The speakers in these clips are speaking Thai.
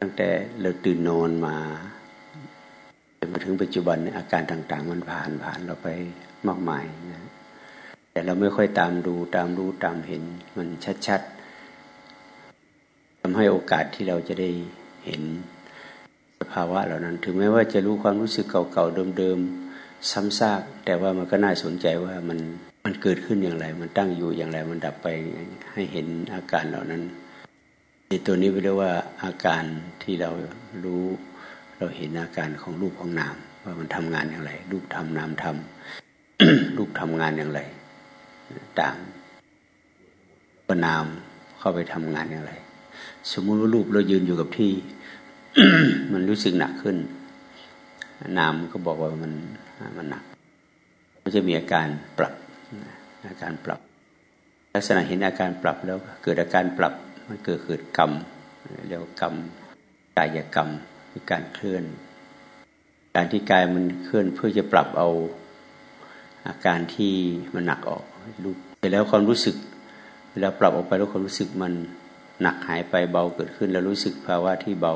ตั้งแต่เราตื่นนอนมาจนมาถึงปัจจุบันอาการต่างๆ มันผ่านผ่านเราไปมากมายนะแต่เราไม่ค่อยตามดูตามรู้ตามเห็นมันชัดๆทำให้โอกาสที่เราจะได้เห็นสภาวะเหล่านั้น ถึงแม้ว่าจะรู้ความรู้สึกเก่าๆเดิมๆซ้ำซากแต่ว่ามันก็น่าสนใจว่ามันมันเกิดขึ้นอย่างไร มันตั้งอยู่อย่างไร มันดับไปให้เห็นอาการเหล่านั้น ตัวนี้เรียกว่าอาการที่เรารู้เราเห็นอาการของรูปของนามว่ามันทำงานอย่างไร รูปทำนามทำรูปทำงานอย่างไร ต่างว่านามเข้าไปทำงานอย่างไร สมมุติว่ารูปเรายืนอยู่กับที่ มันรู้สึกหนักขึ้น นามก็บอกว่ามันมันหนักมันจะมีอาการปรับอาการปรับ ลักษณะเห็นอาการปรับแล้ว เกิดอาการปรับ มันเกิดเกิดกรรมเรียกกรรมกายกรรมคือการเคลื่อน การที่กายมันเคลื่อนเพื่อจะปรับเอาอาการที่มันหนักออกรู้แต่แล้วความรู้สึกเวลาปรับออกไปแล้วความรู้สึกมันหนักหายไปเบาเกิดขึ้น แล้วรู้สึกภาวะที่เบา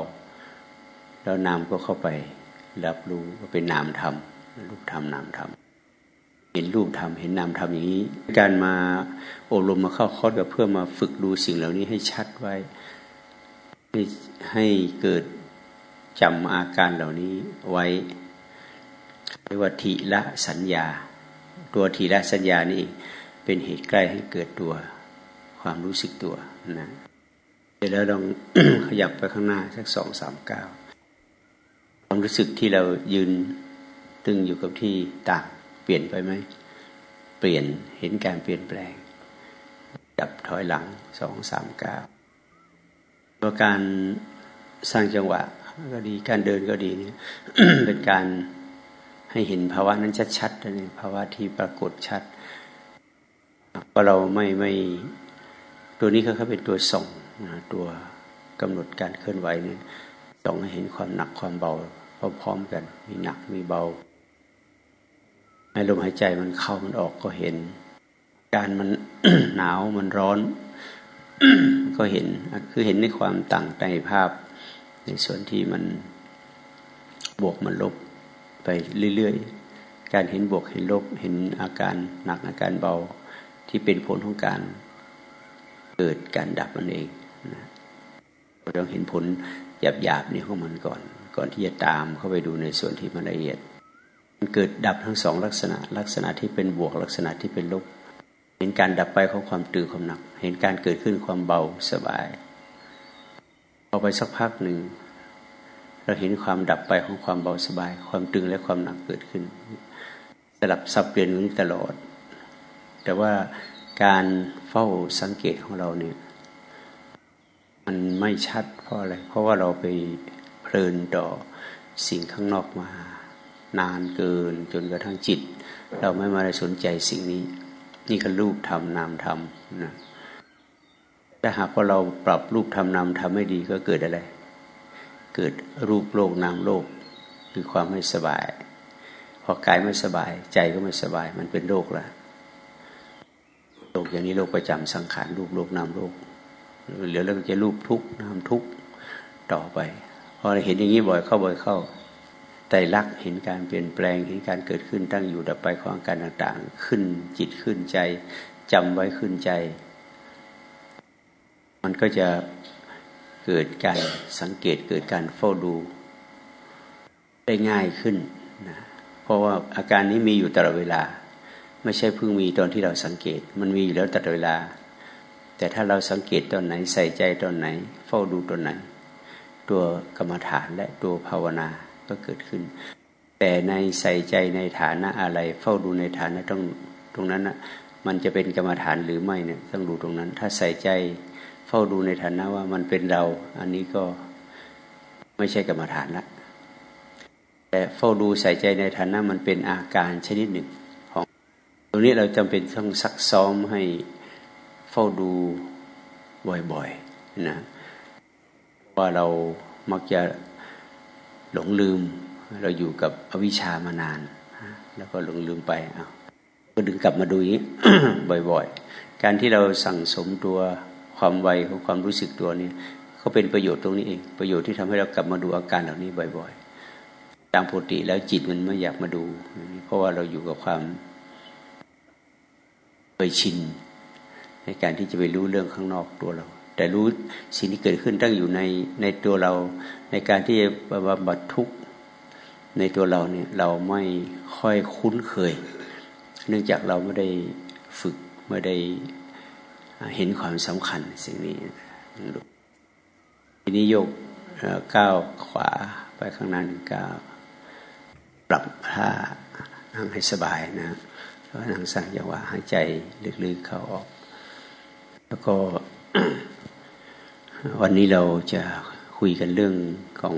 แล้วนามก็เข้าไปรับรู้ว่าเป็นนามธรรมรูปธรรมนามธรรม เห็นรูปธรรมเห็นนามธรรมอย่างนี้ การมาอบรมมาเข้าคอร์สเพื่อมาฝึกดูสิ่งเหล่านี้ให้ชัดไว้ ให้ให้เกิดจำอาการเหล่านี้ไว้เรียกว่าทีละสัญญา ตัวทีละสัญญานี่เป็นเหตุใกล้ให้เกิดตัวความรู้สึกตัวนะเดี๋ยวเราลองขยับไปข้างหน้าสักสองสามเก้าความรู้สึกที่เรายืนตึงอยู่กับที่ต่าง เปลี่ยนไปไหม เปลี่ยนเห็นการเปลี่ยนแปลง ดับถอยหลังสองสามเก้าตัวการสร้างจังหวะก็ดีการเดินก็ดีเนี่ยเป็นการให้เห็นภาวะนั้นชัดๆนี่ภาวะที่ปรากฏชัดว่าเราไม่ไม่ตัวนี้เขาเป็นตัวส่งตัวกำหนดการเคลื่อนไหวเนี่ยส่งให้เห็นความหนักความเบาพร้อมๆกัน มีหนักมีเบา ให้ลมหายใจมันเข้ามันออกก็เห็น การมันหนาวมันร้อน ก็เห็นคือเห็นในความต่างในภาพ ในส่วนที่มันบวกมันลบไปเรื่อยๆ การเห็นบวกเห็นลบเห็นอาการหนักอาการเบาที่เป็นผลของการเกิดการดับมันเองนะเราต้องเห็นผลหยาบๆนี่ของมันก่อน ก่อนที่จะตามเข้าไปดูในส่วนที่มันละเอียด เกิดดับทั้งสองลักษณะ ลักษณะที่เป็นบวกลักษณะที่เป็นลบ เห็นการดับไปของความตื่นความหนัก เห็นการเกิดขึ้นความเบาสบายพอไปสักพักหนึ่งเราเห็นความดับไปของความเบาสบาย ความตึงและความหนักเกิดขึ้นสลับสับเปลี่ยนอยู่นี้ตลอด แต่ว่าการเฝ้าสังเกตของเราเนี่ยมันไม่ชัดเพราะอะไร เพราะว่าเราไปเพลินต่อสิ่งข้างนอกมา นานเกิน จนกระทั่งจิต เราไม่มาได้สนใจสิ่งนี้ นี่ก็รูปทำนามทำนะถ้าหากว่าเราปรับรูปทำนามทำไม่ดีก็เกิดอะไร เกิดรูปโลกนามโลก คือความไม่สบาย พอกายไม่สบาย ใจก็ไม่สบาย มันเป็นโรคแล้วโลกอย่างนี้โลกประจำสังขารรูปโลกนามโลกเหลือแล้วจะรูปทุกนามทุกต่อไปพอเห็นอย่างนี้บ่อยเข้าบ่อยเข้า ไตรลักเห็นการเปลี่ยนแปลงเห็นการเกิดขึ้นตั้งอยู่ดับไปของอาการต่างๆ ขึ้นจิตขึ้นใจจำไว้ขึ้นใจ มันก็จะเกิดการสังเกตเกิดการเฝ้าดู ได้ง่ายขึ้นนะเพราะว่าอาการนี้มีอยู่ตลอดเวลา ไม่ใช่เพิ่งมีตอนที่เราสังเกต มันมีอยู่แล้วตลอดเวลา แต่ถ้าเราสังเกตตอนไหนใส่ใจตอนไหน เฝ้าดูตอนไหน ตัวกรรมฐานและตัวภาวนา ก็เกิดขึ้น แต่ในใส่ใจในฐานะอะไร เฝ้าดูในฐานะต้องตรงนั้นนะมันจะเป็นกรรมฐานหรือไม่เนี่ยต้องดูตรงนั้น ถ้าใส่ใจเฝ้าดูในฐานะว่ามันเป็นเรา อันนี้ก็ไม่ใช่กรรมฐานละแต่เฝ้าดูใส่ใจในฐานะมันเป็นอาการชนิดหนึ่งของ ตรงนี้เราจำเป็นต้องซักซ้อมให้เฝ้าดูบ่อยๆนะว่าเรามักจะ หลงลืม เราอยู่กับอวิชามานาน แล้วก็หลงลืมไปเอาก็ดึงกลับมาดูอย่างนี้บ่อยๆ การที่เราสั่งสมตัวความไวของความรู้สึกตัวนี้ก็เป็นประโยชน์ตรงนี้เอง ประโยชน์ที่ทำให้เรากลับมาดูอาการเหล่านี้บ่อยๆ ตามปกติแล้วจิตมันไม่อยากมาดู เพราะว่าเราอยู่กับความเคยชินในการที่จะไปรู้เรื่องข้างนอกตัวเรา แต่รู้สิ่งที่เกิดขึ้นตั้งอยู่ในในตัวเรา ในการที่จะบำบัดทุกข์ในตัวเราเนี่ยเราไม่ค่อยคุ้นเคย เนื่องจากเราไม่ได้ฝึกไม่ได้เห็นความสำคัญสิ่งนี้ทีนี้ยกก้าวขวาไปข้างหน้าหนึ่งก้าวปรับท่านั่งให้สบายนะแล้วนั่งสั่งจังหวะหายใจลึกๆเข้าออก แล้วก็วันนี้เราจะ คุยกันเรื่องของ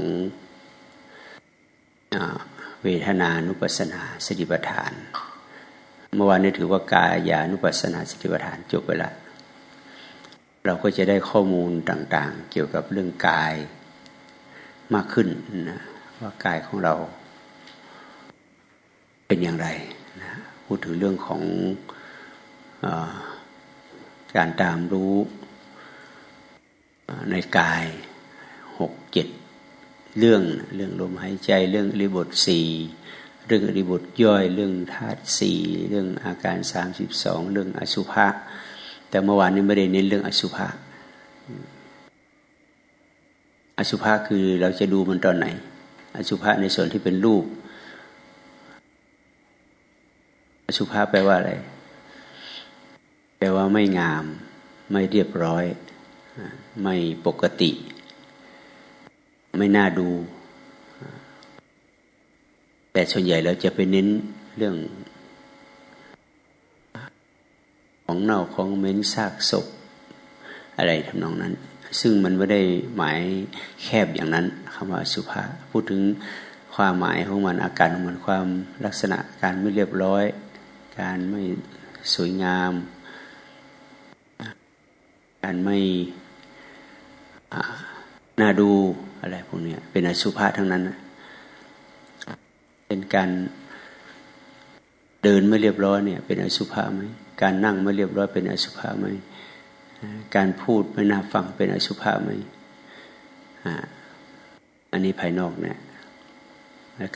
เวทนานุปัสนาสติปัฏฐาน เมื่อวานนี้ถือว่ากายานุปัสนาสติปัฏฐานจบไปแล้วเราก็จะได้ข้อมูลต่างๆ เกี่ยวกับเรื่องกายมากขึ้นนะว่ากายของเราเป็นอย่างไรนะพูดถึงเรื่องของอการตามรู้ในกาย หกเจ็ดเรื่องเรื่องลมหายใจเรื่องริบทสี่เรื่องริบทย่อยเรื่องธาตุสี่เรื่องอาการสามสิบสองเรื่องอสุภะแต่เมื่อวานนี้ไม่ได้เน้นเรื่องอสุภะอสุภะคือเราจะดูมันตอนไหน อสุภะในส่วนที่เป็นรูป อสุภะแปลว่าอะไร แปลว่าไม่งาม ไม่เรียบร้อย ไม่ปกติ ไม่น่าดู แต่ส่วนใหญ่เราจะไปเน้นเรื่อง ของเน่าของเหม็นซากศพ อะไรทำนองนั้น ซึ่งมันไม่ได้หมายแคบอย่างนั้นคำว่าสุภาพูดถึงความหมายของมันอาการของมันความลักษณะการไม่เรียบร้อย การไม่สวยงาม การไม่น่าดู อะไรพวกนี้เป็นอสุภะทั้งนั้น เป็นการเดินไม่เรียบร้อยเนี่ย เป็นอสุภะไหมการนั่งไม่เรียบร้อยเป็นอสุภะไหมการพูดไม่น่าฟังเป็นอสุภะไหมอันนี้ภายนอกเนี่ย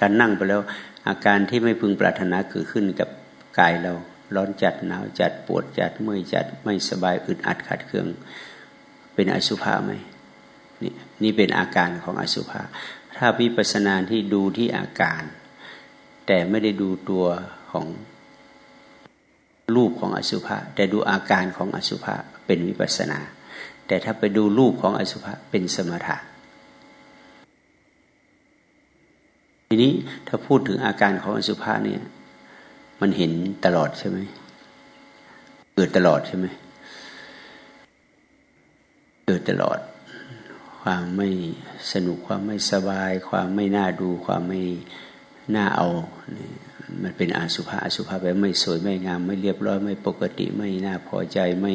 การนั่งไปแล้วอาการที่ไม่พึงปรารถนาเกิดขึ้นกับกายเรา ร้อนจัดหนาวจัดปวดจัดเมื่อยจัดไม่สบายอึดอัดขัดเคือง เป็นอสุภะไหม นี่นี่เป็นอาการของอสุภะถ้าวิปัสสนาที่ดูที่อาการ แต่ไม่ได้ดูตัวของรูปของอสุภะแต่ดูอาการของอสุภะเป็นวิปัสนา แต่ถ้าไปดูรูปของอสุภะเป็นสมถะทีนี้ถ้าพูดถึงอาการของอสุภะเนี่ย มันเห็นตลอดใช่ไหมเกิดตลอดใช่ไหมเกิดตลอด ความไม่สนุกความไม่สบาย ความไม่น่าดู ความไม่น่าเอา มันเป็นอาสุภะอสุภะแบบไม่สวยไม่งาม ไม่เรียบร้อยไม่ปกติไม่น่าพอใจไม่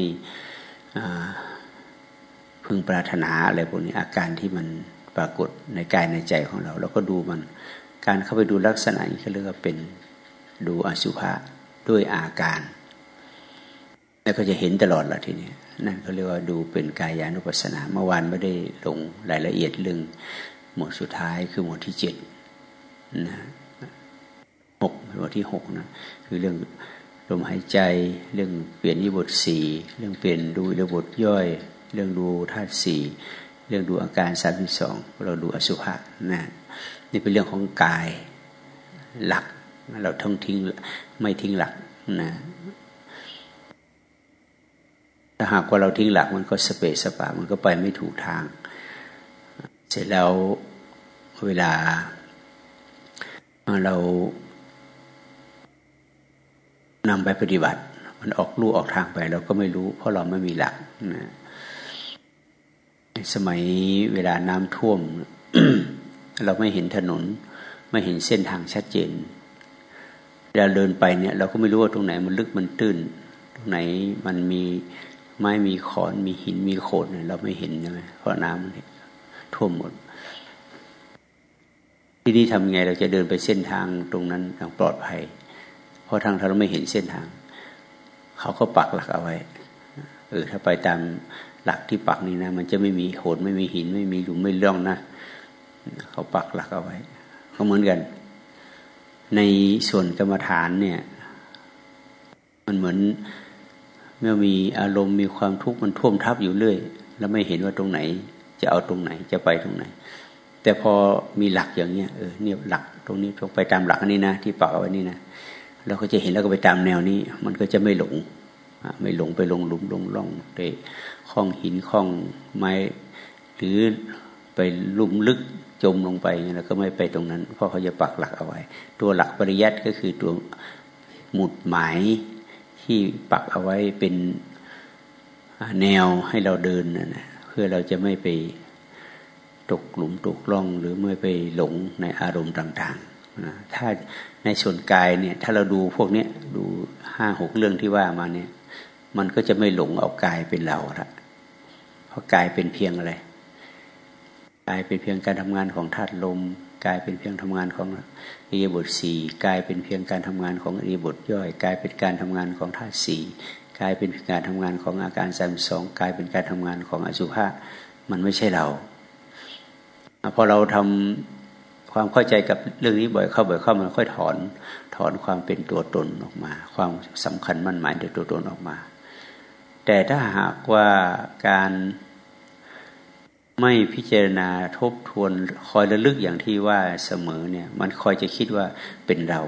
พึงปรารถนาอะไรพวกนี้อาการที่มันปรากฏในกายในใจของเราแล้วก็ดูมัน การเข้าไปดูลักษณะนี้เขาเรียกว่าเป็นดูอสุภะด้วยอาการ แล้วก็จะเห็นตลอดละทีนี้นั่นเขาเรียกว่าดูเป็นกายานุปัสสนา เมื่อวานไม่ได้ลงรายละเอียดเรื่องหมวดสุดท้ายคือหมวดที่เจ็ดนะหกบทที่หกนะคือเรื่องลมหายใจเรื่องเปลี่ยนนิบทสี่เรื่องเปลี่ยนดูระบทย่อย เรื่องดูธาตุสี่เรื่องดูอาการสามสิบสองเราดูอสุภะนะนี่เป็นเรื่องของกายหลักเราท่องทิ้งไม่ทิ้งหลักนะ ถ้าหากว่าเราทิ้งหลักมันก็สเปสสปามันก็ไปไม่ถูกทาง เสร็จแล้วเวลาเรานำไปปฏิบัติ มันออกลู่ออกทางไปเราก็ไม่รู้ เพราะเราไม่มีหลักนะสมัยเวลาน้ำท่วม เราไม่เห็นถนน ไม่เห็นเส้นทางชัดเจนเวลาเดินไปเนี่ย เราก็ไม่รู้ว่าตรงไหนมันลึกมันตื้น ตรงไหนมันมี ไม้มีขอนมีหินมีโขดเนี่ยเราไม่เห็นใช่ไหมเพราะน้ำมันท่วมหมด ที่นี่ทำไงเราจะเดินไปเส้นทางตรงนั้นอย่างปลอดภัย เพราะทางเราไม่เห็นเส้นทาง เขาก็ปักหลักเอาไว้เออถ้าไปตามหลักที่ปักนี่นะ มันจะไม่มีโขดไม่มีหิน ไม่มีหลุมไม่ร่องนะเขาปักหลักเอาไว้ก็เหมือนกัน ในส่วนกรรมฐานเนี่ย มันเหมือน เมื่อมีอารมณ์มีความทุกข์มันท่วมทับอยู่เรื่อย แล้วไม่เห็นว่าตรงไหน จะเอาตรงไหนจะไปตรงไหน แต่พอมีหลักอย่างเนี้ยเออเนี่ยหลักตรงนี้ตรงไปตามหลักนี้นะ ที่ปักเอาไว้นี่นะเราก็จะเห็นแล้วก็ไปตามแนวนี้ มันก็จะไม่หลงไม่หลงไปลงหลุมลงร่องไปคล้องหินคล้องไม้ หรือไปลุ่มลึกจมลงไปแล้วก็ไม่ไปตรงนั้น เพราะเขาจะปักหลักเอาไว้ ตัวหลักปริยัติก็คือตัวหมุดหมาย ที่ปักเอาไว้เป็นแนวให้เราเดินนะเพื่อเราจะไม่ไปตกหลุมตกล่อง หรือไม่ไปหลงในอารมณ์ต่างๆนะถ้าในส่วนกายเนี่ย ถ้าเราดูพวกนี้ดูห้าหกเรื่องที่ว่ามาเนี่ย มันก็จะไม่หลงเอากายเป็นเราละเพราะกายเป็นเพียงอะไรกายเป็นเพียงการทำงานของธาตุลม กายเป็นเพียงทำงานของอริยบทสี่กายเป็นเพียงการทำงานของอริยบทย่อยกายเป็นการทำงานของธาตุสี่กายเป็นการทำงานของอาการสามสองกายเป็นการทำงานของอสุภะมันไม่ใช่เราพอเราทำความเข้าใจกับเรื่องนี้บ่อยเข้าบ่อยเข้ามันค่อยถอนถอนความเป็นตัวตนออกมา ความสำคัญมั่นหมายในตัวตนออกมา แต่ถ้าหากว่าการ ไม่พิจารณาทบทวนคอยระลึกอย่างที่ว่าเสมอเนี่ย มันคอยจะคิดว่าเป็นเรา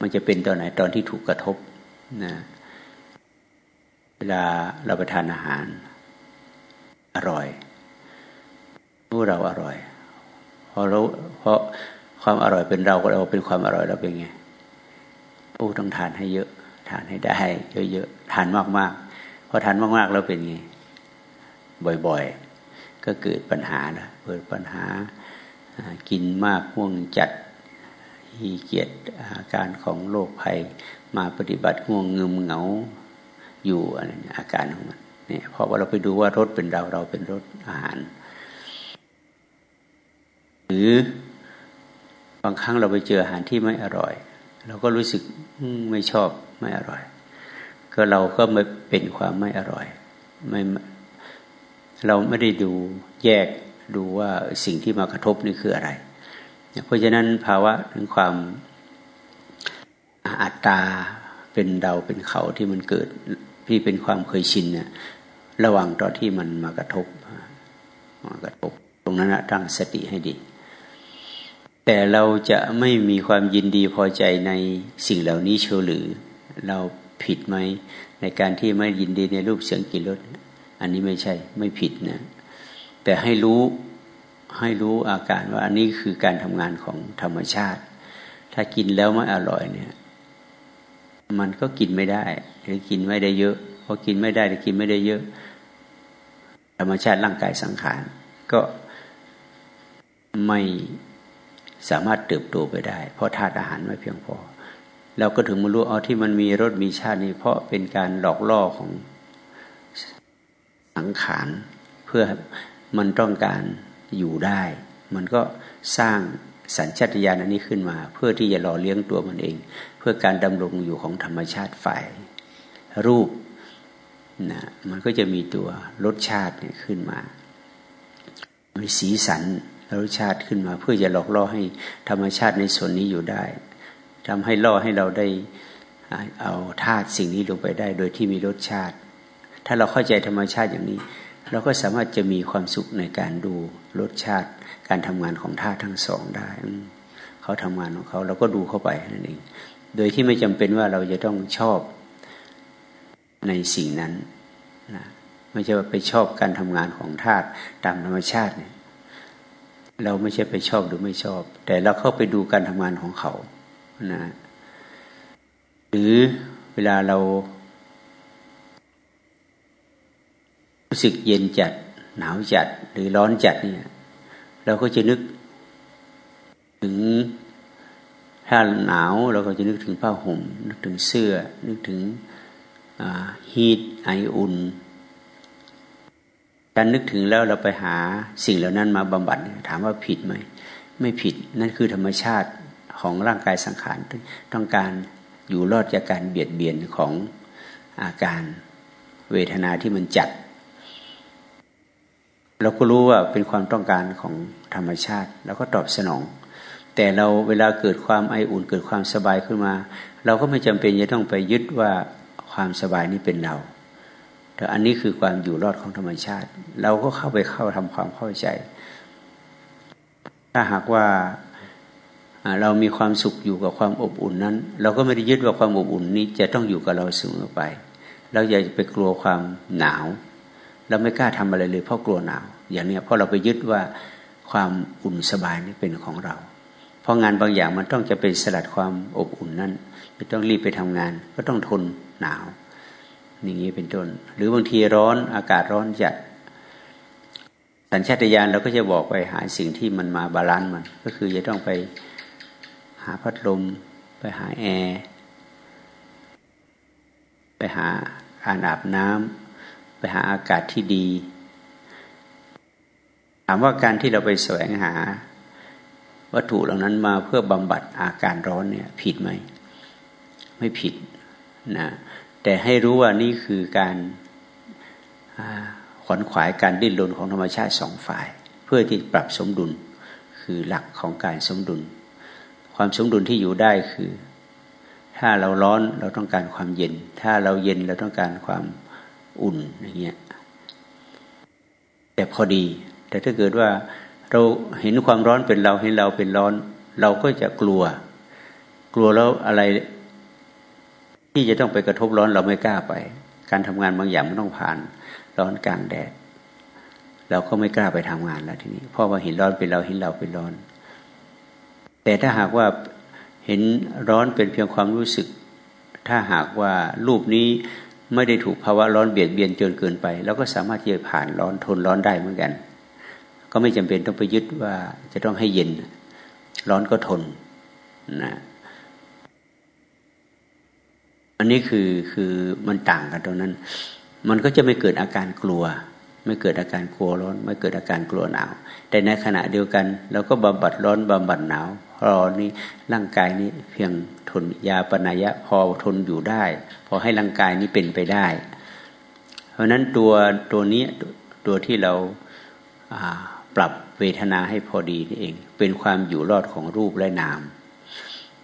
มันจะเป็นตอนไหนตอนที่ถูกกระทบนะเวลาเราไปทานอาหาร อร่อยรู้เราอร่อยพอเราเพราะความอร่อยเป็นเราก็เราเป็นความอร่อยเราเป็นไงโอ้ต้องทานให้เยอะ ทานให้ได้เยอะๆทานมากๆพอทานมากๆแล้วเป็นไงบ่อยๆ ก็เกิดปัญหาละเกิดปัญหากินมากห่วงจัดฮีเกียรติอาการของโรคภัยมาปฏิบัติห่วงเงึมเหงาอยู่อะไรอาการของมันเนี่ยเพราะว่าเราไปดูว่ารสเป็นเราเราเป็นรสอาหาร หรือบางครั้งเราไปเจออาหารที่ไม่อร่อย เราก็รู้สึกไม่ชอบไม่อร่อย ก็เราก็ไม่เป็นความไม่อร่อย ไม่ เราไม่ได้ดูแยกดูว่าสิ่งที่มากระทบนี่คืออะไร เพราะฉะนั้นภาวะถึงความอัตตาเป็นเราเป็นเขาที่มันเกิดที่เป็นความเคยชินเนี่ยระหว่างตอนที่มันมากระทบมากระทบ ตรงนั้นตั้งสติให้ดี แต่เราจะไม่มีความยินดีพอใจในสิ่งเหล่านี้เชียวหรือ เราผิดไหมในการที่ไม่ยินดีในรูปเสียงกลิ่นรส อันนี้ไม่ใช่ไม่ผิดนะแต่ให้รู้ให้รู้อาการว่าอันนี้คือการทำงานของธรรมชาติ ถ้ากินแล้วไม่อร่อยเนี่ย มันก็กินไม่ได้หรือกินไม่ได้เยอะพอกินไม่ได้หรือกินไม่ได้เยอะ ธรรมชาติร่างกายสังขารก็ไม่สามารถเติบโตไปได้ เพราะธาตุอาหารไม่เพียงพอเราก็ถึงมารู้เอาที่มันมีรสมีชาตินี้เพราะเป็นการหลอกล่อของ สังขารเพื่อมันต้องการอยู่ได้ มันก็สร้างสัญชาตญาณอันนี้ขึ้นมา เพื่อที่จะหล่อเลี้ยงตัวมันเอง เพื่อการดำรงอยู่ของธรรมชาติฝ่าย รูปนะมันก็จะมีตัวรสชาติเนี่ยขึ้นมามีสีสันรสชาติขึ้นมา เพื่อจะหลอกล่อให้ธรรมชาติในส่วนนี้อยู่ได้ทำให้ล่อให้เราได้เอาธาตุสิ่งนี้ลงไปได้ โดยที่มีรสชาติ ถ้าเราเข้าใจธรรมชาติอย่างนี้ เราก็สามารถจะมีความสุขในการดูรสชาติ การทำงานของธาตุทั้งสองได้เขาทำงานของเขาเราก็ดูเข้าไปนั่นเองโดยที่ไม่จำเป็นว่าเราจะต้องชอบในสิ่งนั้นนะไม่ใช่ว่าไปชอบการทำงานของธาตุตามธรรมชาติเนี่ยเราไม่ใช่ไปชอบหรือไม่ชอบ แต่เราเข้าไปดูการทำงานของเขานะหรือเวลาเรา รู้สึกเย็นจัด หนาวจัด หรือร้อนจัดเนี่ยเราก็จะนึกถึงถ้าหนาวเราก็จะนึกถึงผ้าห่ม นึกถึงเสื้อ นึกถึงฮีทไออุ่นการนึกถึงแล้วเราไปหาสิ่งเหล่านั้นมาบำบัดถามว่าผิดไหมไม่ผิดนั่นคือธรรมชาติของร่างกายสังขารต้องการอยู่รอดจากการเบียดเบียนของอาการเวทนาที่มันจัด เราก็รู้ว่าเป็นความต้องการของธรรมชาติ แล้วก็ตอบสนอง แต่เราเวลาเกิดความไออุ่นเกิดความสบายขึ้นมา เราก็ไม่จำเป็นจะต้องไปยึดว่าความสบายนี้เป็นเราแต่อันนี้คือความอยู่รอดของธรรมชาติ เราก็เข้าไปเข้าทำความเข้าใจ ถ้าหากว่าเรามีความสุขอยู่กับความอบอุ่นนั้น เราก็ไม่ได้ยึดว่าความอบอุ่นนี้จะต้องอยู่กับเราเสมอไป เราอย่าไปกลัวความหนาว เราไม่กล้าทำอะไรเลยเพราะกลัวหนาว อย่างเนี้เพราะเราไปยึดว่าความอุ่นสบายนี่เป็นของเรา เพราะงานบางอย่างมันต้องจะเป็นสลัดความอบอุ่นนั้นจะต้องรีบไปทำงาน ก็ต้องทนหนาว อย่างนี้เป็นต้น หรือบางทีร้อนอากาศร้อนจัดสัญชาตญาณเราก็จะบอกไปหาสิ่งที่มันมา balance มัน ก็คือจะต้องไปหาพัดลม ไปหาแอร์ไปหาอ่านอาบน้ำไป หาอากาศที่ดี ถามว่าการที่เราไปแสวงหา วัตถุเหล่านั้นมาเพื่อบำบัดอาการร้อนเนี่ยผิดไหม ไม่ผิดนะแต่ให้รู้ว่านี่คือการขวนขวายการดิ้นรนของธรรมชาติสองฝ่าย เพื่อที่ปรับสมดุลคือหลักของการสมดุล ความสมดุลที่อยู่ได้คือ ถ้าเราร้อนเราต้องการความเย็น ถ้าเราเย็นเราต้องการความ อุ่นอย่างเงี้ยแต่พอดี แต่ถ้าเกิดว่าเราเห็นความร้อนเป็นเราเห็นเราเป็นร้อน เราก็จะกลัว กลัวแล้วอะไร ที่จะต้องไปกระทบร้อนเราไม่กล้าไป การทำงานบางอย่างมันต้องผ่านร้อนกลางแดดเราก็ไม่กล้าไปทำงานแล้วทีนี้เพราะว่าเห็นร้อนเป็นเราเห็นเราเป็นร้อน แต่ถ้าหากว่าเห็นร้อนเป็นเพียงความรู้สึก ถ้าหากว่ารูปนี้ ไม่ได้ถูกภาวะร้อนเบียดเบียนจนเกินไปเราก็สามารถที่จะผ่านร้อนทนร้อนได้เหมือนกัน ก็ไม่จำเป็นต้องไปยึดว่าจะต้องให้เย็น ร้อนก็ทนนะอันนี้คือคือมันต่างกันตรงนั้น มันก็จะไม่เกิดอาการกลัว ไม่เกิดอาการกลัวร้อน ไม่เกิดอาการกลัวหนาว แต่ในขณะเดียวกันเราก็บำบัดร้อนบำบัดหนาว รอนี้ร่างกายนี้เพียงทนยาปนายะพอทนอยู่ได้ พอให้ร่างกายนี้เป็นไปได้ เพราะนั้นตัวตัวนี้ตัวที่เราปรับเวทนาให้พอดีนี่เอง เป็นความอยู่รอดของรูปและนาม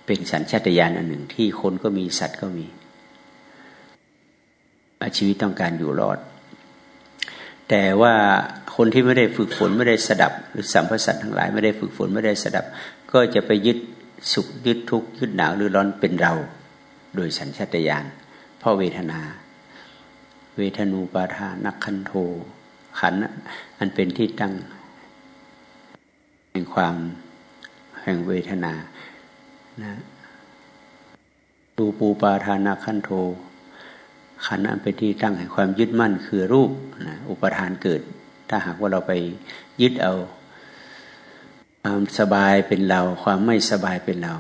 เป็นสัญชาตญาณอันหนึ่งที่คนก็มีสัตว์ก็มีชีวิตต้องการอยู่รอด แต่ว่าคนที่ไม่ได้ฝึกฝนไม่ได้สดับ หรือสัมพสัตทั้งหลาย ไม่ได้ฝึกฝนไม่ได้สดับ ก็จะไปยึดสุขยึดทุกข์ยึดหนาวหรือร้อนเป็นเรา โดยสัญชาตญาณเพราะเวทนา เวทนูปาทานักขันโทขันอันเป็นที่ตั้งแห่งความแห่งเวทนานะดูปูปาทานักขันโทขันอันเป็นที่ตั้งแห่งความยึดมั่นคือรูปนะอุปทานเกิด ถ้าหากว่าเราไปยึดเอา ความสบายเป็นเรา ความไม่สบายเป็นเรา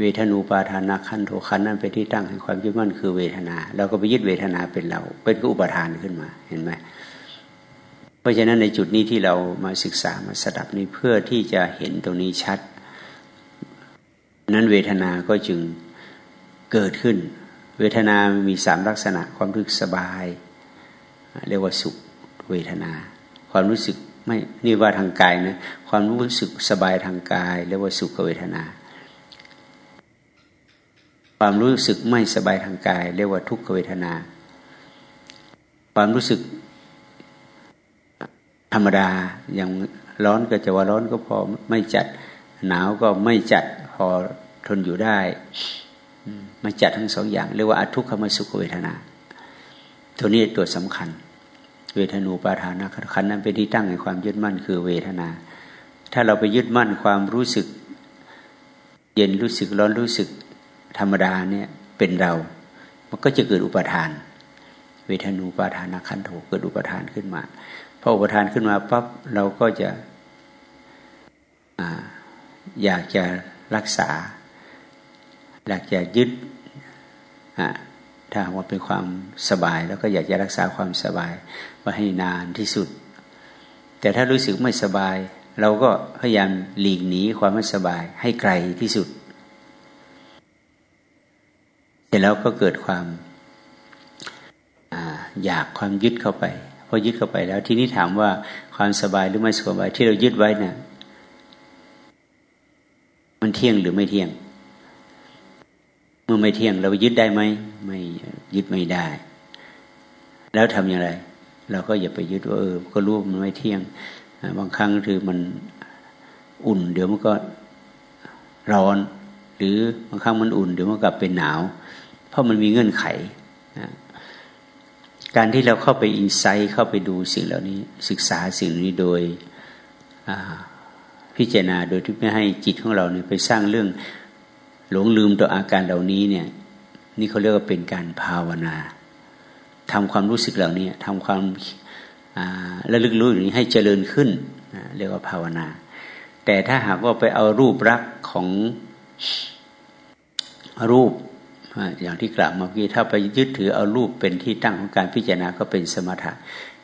เวทนูปาทานาขันโทขันนั่นเป็นที่ตั้งแห่งความยึดมั่นคือเวทนาเราก็ไปยึดเวทนาเป็นเรา เป็นก็อุปทานขึ้นมาเห็นไหมเพราะฉะนั้นในจุดนี้ที่เรามาศึกษามาสดับนี้เพื่อที่จะเห็นตรงนี้ชัด นั้นเวทนาก็จึงเกิดขึ้น เวทนามีสามลักษณะความรู้สึกสบาย เรียกว่าสุขเวทนา ความรู้สึก ไม่นี่ว่าทางกายนะความรู้สึกสบายทางกายเรียกว่าสุขเวทนา ความรู้สึกไม่สบายทางกาย เรียกว่าทุกขเวทนา ความรู้สึกธรรมดาอย่างร้อนก็จะว่าร้อนก็พอไม่จัด หนาวก็ไม่จัดพอทนอยู่ได้ไม่จัดทั้งสองอย่าง เรียกว่าอทุกขมสุขเวทนา ตัวนี้ตัวสำคัญ เวทนูปาทานะขันนั้นเป็นที่ตั้งแห่งความยึดมั่นคือเวทนา ถ้าเราไปยึดมั่นความรู้สึก เย็นรู้สึกร้อนรู้สึกธรรมดาเนี่ยเป็นเรา มันก็จะเกิดอุปทาน เวทนูปาทานะขันโถเกิดอุปทานขึ้นมาพออุปทานขึ้นมาปั๊บเราก็จะอยากจะรักษา อยากจะยึดถ้าว่าเป็นความสบาย แล้วก็อยากจะรักษาความสบาย ไว้ให้นานที่สุด แต่ถ้ารู้สึกไม่สบาย เราก็พยายามหลีกหนีความไม่สบายให้ไกลที่สุด เสร็จแล้วก็เกิดความอยากความยึดเข้าไปพอยึดเข้าไปแล้วทีนี้ถามว่าความสบายหรือไม่สบายที่เรายึดไว้นี่ยมันเที่ยงหรือไม่เที่ยง เมื่อไม่เที่ยงเรายึดได้ไหมไม่ยึดไม่ได้ แล้วทำอย่างไร เราก็อย่าไปยึดว่าเออ ก็รู้มันไม่เที่ยง บางครั้งคือมันอุ่น เดี๋ยวมันก็ร้อน หรือบางครั้งมันอุ่น เดี๋ยวมันกลับเป็นหนาว เพราะมันมีเงื่อนไขนะการที่เราเข้าไปอินไซต์เข้าไปดูสิ่งเหล่านี้ศึกษาสิ่งนี้โดยพิจารณาโดยที่ไม่ให้จิตของเราเนี่ยไปสร้างเรื่องหลงลืมต่ออาการเหล่านี้เนี่ย นี่เขาเรียกว่าเป็นการภาวนา ทำความรู้สึกเหล่านี้ทำความระลึกรู้อย่างนี้ให้เจริญขึ้นเรียกว่าภาวนา แต่ถ้าหากว่าไปเอารูปรักของรูปอย่างที่กล่าวเมื่อกี้ถ้าไปยึดถือเอารูปเป็นที่ตั้งของการพิจารณาก็เป็นสมถะ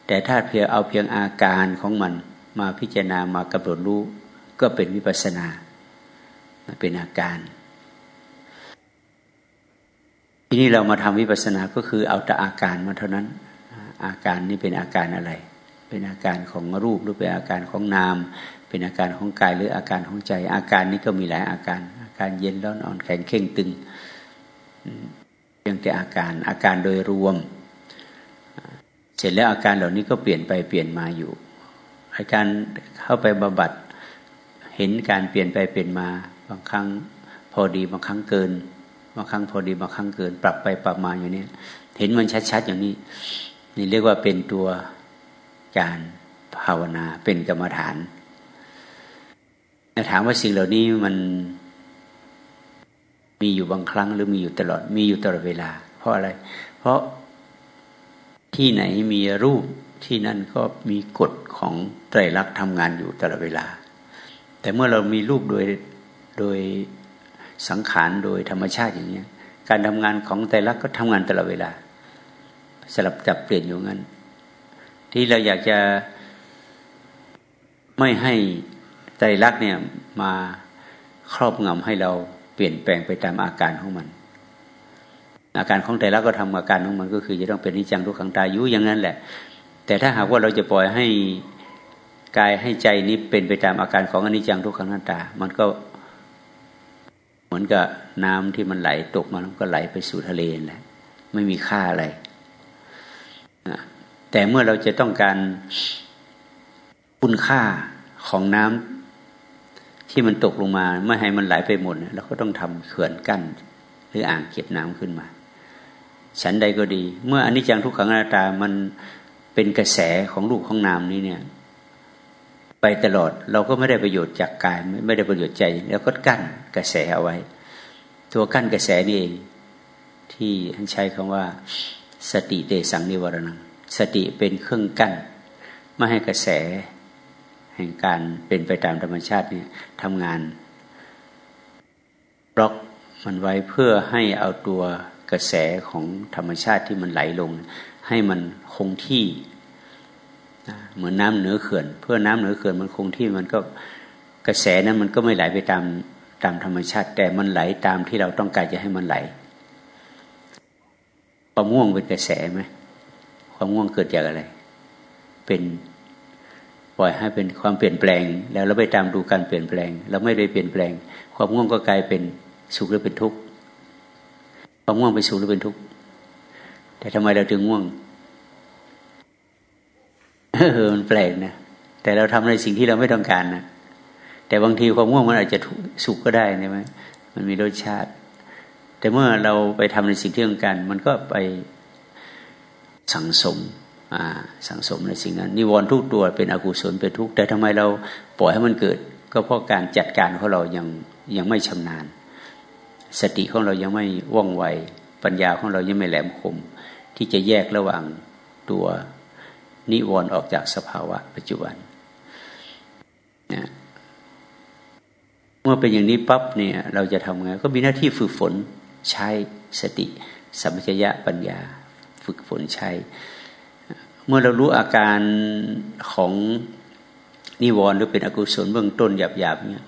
แต่ถ้าเพียงเอาเพียงอาการของมันมาพิจารณามากำหนดรู้ก็เป็นวิปัสนาเป็นอาการ ทีนี้เรามาทำวิปัสสนาก็คือเอาแต่อาการมาเท่านั้น อาการนี้เป็นอาการอะไร เป็นอาการของรูปหรือเป็นอาการของนาม เป็นอาการของกายหรืออาการของใจ อาการนี้ก็มีหลายอาการ อาการเย็นร้อนอ่อนแข็งเข่งตึงเพียงแต่อาการอาการโดยรวม เสร็จแล้วอาการเหล่านี้ก็เปลี่ยนไปเปลี่ยนมาอยู่ อาการเข้าไปบำบัดเห็นการเปลี่ยนไปเปลี่ยนมาบางครั้งพอดีบางครั้งเกิน บางครั้งพอดีบางครั้งเกิน ปรับไปปรับมาอย่างนี้เห็นมันชัดๆอย่างนี้ นี่เรียกว่าเป็นตัวการภาวนาเป็นกรรมฐานถามว่าสิ่งเหล่านี้มันมีอยู่บางครั้งหรือมีอยู่ตลอด มีอยู่ตลอดเวลา เพราะอะไร เพราะที่ไหนมีรูปที่นั่นก็มีกฎของไตรลักษณ์ทำงานอยู่ตลอดเวลา แต่เมื่อเรามีรูปโดยโดย สังขารโดยธรรมชาติอย่างนี้การทำงานของไตรลักษ์ก็ทำงานตลอดเวลา สลับจับเปลี่ยนอยู่งั้น ที่เราอยากจะไม่ให้ไตรลักษ์เนี่ยมาครอบงำให้เราเปลี่ยนแปลงไปตามอาการของมัน อาการของแต่ละก็ทำอาการของมันก็คือจะต้องเป็นนิจังทุกขังตายุอย่างนั้นแหละ แต่ถ้าหากว่าเราจะปล่อยให้กายให้ใจนี้เป็นไปตามอาการของอนิจจังทุกขังนัตามันก็ เหมือนกับน้ำที่มันไหลตกมาแล้วก็ไหลไปสู่ทะเลแหละไม่มีค่าอะไรแต่เมื่อเราจะต้องการคุณค่าของน้ำที่มันตกลงมาไม่ให้มันไหลไปหมดเราก็ต้องทำเขื่อนกั้น หรืออ่างเก็บน้ำขึ้นมา ฉันใดก็ดี เมื่ออนิจจังทุกขังอนัตตามันเป็นกระแสของลูกของนามนี้เนี่ย ไปตลอด เราก็ไม่ได้ประโยชน์จากกายไม่ได้ประโยชน์ใจ แล้วก็กั้นกระแสเอาไว้ ตัวกั้นกระแสนี่เอง ที่ท่านใช้คำว่า สติเตสังนิวรณังสติเป็นเครื่องกั้นไม่ให้กระแส แห่งการเป็นไปตามธรรมชาติเนี่ยทำงานบล็อกมันไว้เพื่อให้เอาตัวกระแสของธรรมชาติที่มันไหลลง ให้มันคงที่ เหมือนน้ำเหนือเขื่อน เพื่อน้ำเหนือเขื่อนมันคงที่มันก็กระแสนั้นมันก็ไม่ไหลไปตามตามธรรมชาติ แต่มันไหลตามที่เราต้องการจะให้มันไหลความง่วงเป็นกระแสไหมความง่วงเกิดจากอะไร เป็นปล่อยให้เป็นความเปลี่ยนแปลง แล้วเราไปตามดูการเปลี่ยนแปลง เราไม่ได้เปลี่ยนแปลง ความง่วงก็กลายเป็นสุขหรือเป็นทุกข์ความง่วงเป็นสุขหรือเป็นทุกข์แต่ทำไมเราถึงง่วง เออมันแปลกนะแต่เราทำในสิ่งที่เราไม่ต้องการนะแต่บางทีความง่วงมันอาจจะสุขก็ได้ใช่ไหมมันมีรสชาติ แต่เมื่อเราไปทำในสิ่งที่ต้องการ มันก็ไปสังสมสังสมในสิ่งนั้นนิวรณ์ทุกตัวเป็นอกุศลเป็นทุกข์แต่ทำไมเราปล่อยให้มันเกิด ก็เพราะการจัดการของเรายังยังไม่ชำนาญ สติของเรายังไม่ว่องไวปัญญาของเรายังไม่แหลมคม ที่จะแยกระหว่างตัว นิวรณ์ออกจากสภาวะปัจจุบันนะเมื่อเป็นอย่างนี้ปั๊บเนี่ยเราจะทำไงก็มีหน้าที่ฝึกฝนใช้สติสัมปชัญญะปัญญา ฝึกฝนใช้ เมื่อเรารู้อาการของนิวรณ์หรือเป็นอกุศลเบื้องต้นหยาบๆเนี่ย